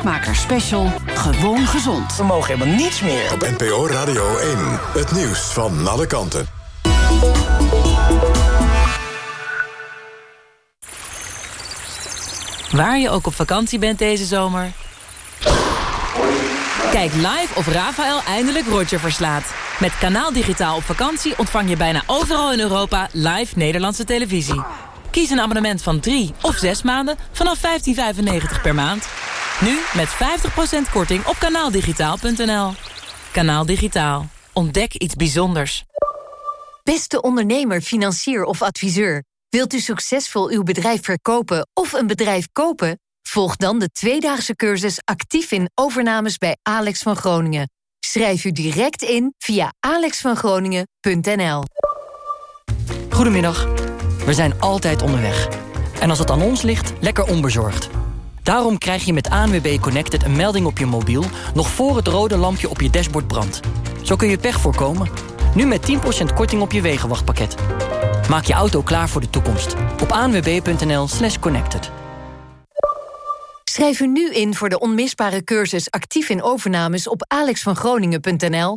Spraakmakers Special. Gewoon gezond. We mogen helemaal niets meer. Op NPO Radio 1. Het nieuws van alle kanten. Waar je ook op vakantie bent deze zomer. Kijk live of Rafael eindelijk Roger verslaat. Met Kanaal Digitaal op vakantie ontvang je bijna overal in Europa live Nederlandse televisie. Kies een abonnement van 3 of 6 maanden vanaf 15,95 per maand. Nu met 50% korting op kanaaldigitaal.nl. Kanaal Digitaal. Ontdek iets bijzonders. Beste ondernemer, financier of adviseur. Wilt u succesvol uw bedrijf verkopen of een bedrijf kopen? Volg dan de tweedaagse cursus actief in overnames bij Alex van Groningen. Schrijf u direct in via alexvangroningen.nl. Goedemiddag. We zijn altijd onderweg. En als het aan ons ligt, lekker onbezorgd. Daarom krijg je met ANWB Connected een melding op je mobiel... nog voor het rode lampje op je dashboard brandt. Zo kun je pech voorkomen. Nu met 10% korting op je wegenwachtpakket. Maak je auto klaar voor de toekomst. Op anwb.nl slash connected. Schrijf u nu in voor de onmisbare cursus actief in overnames op alexvangroningen.nl.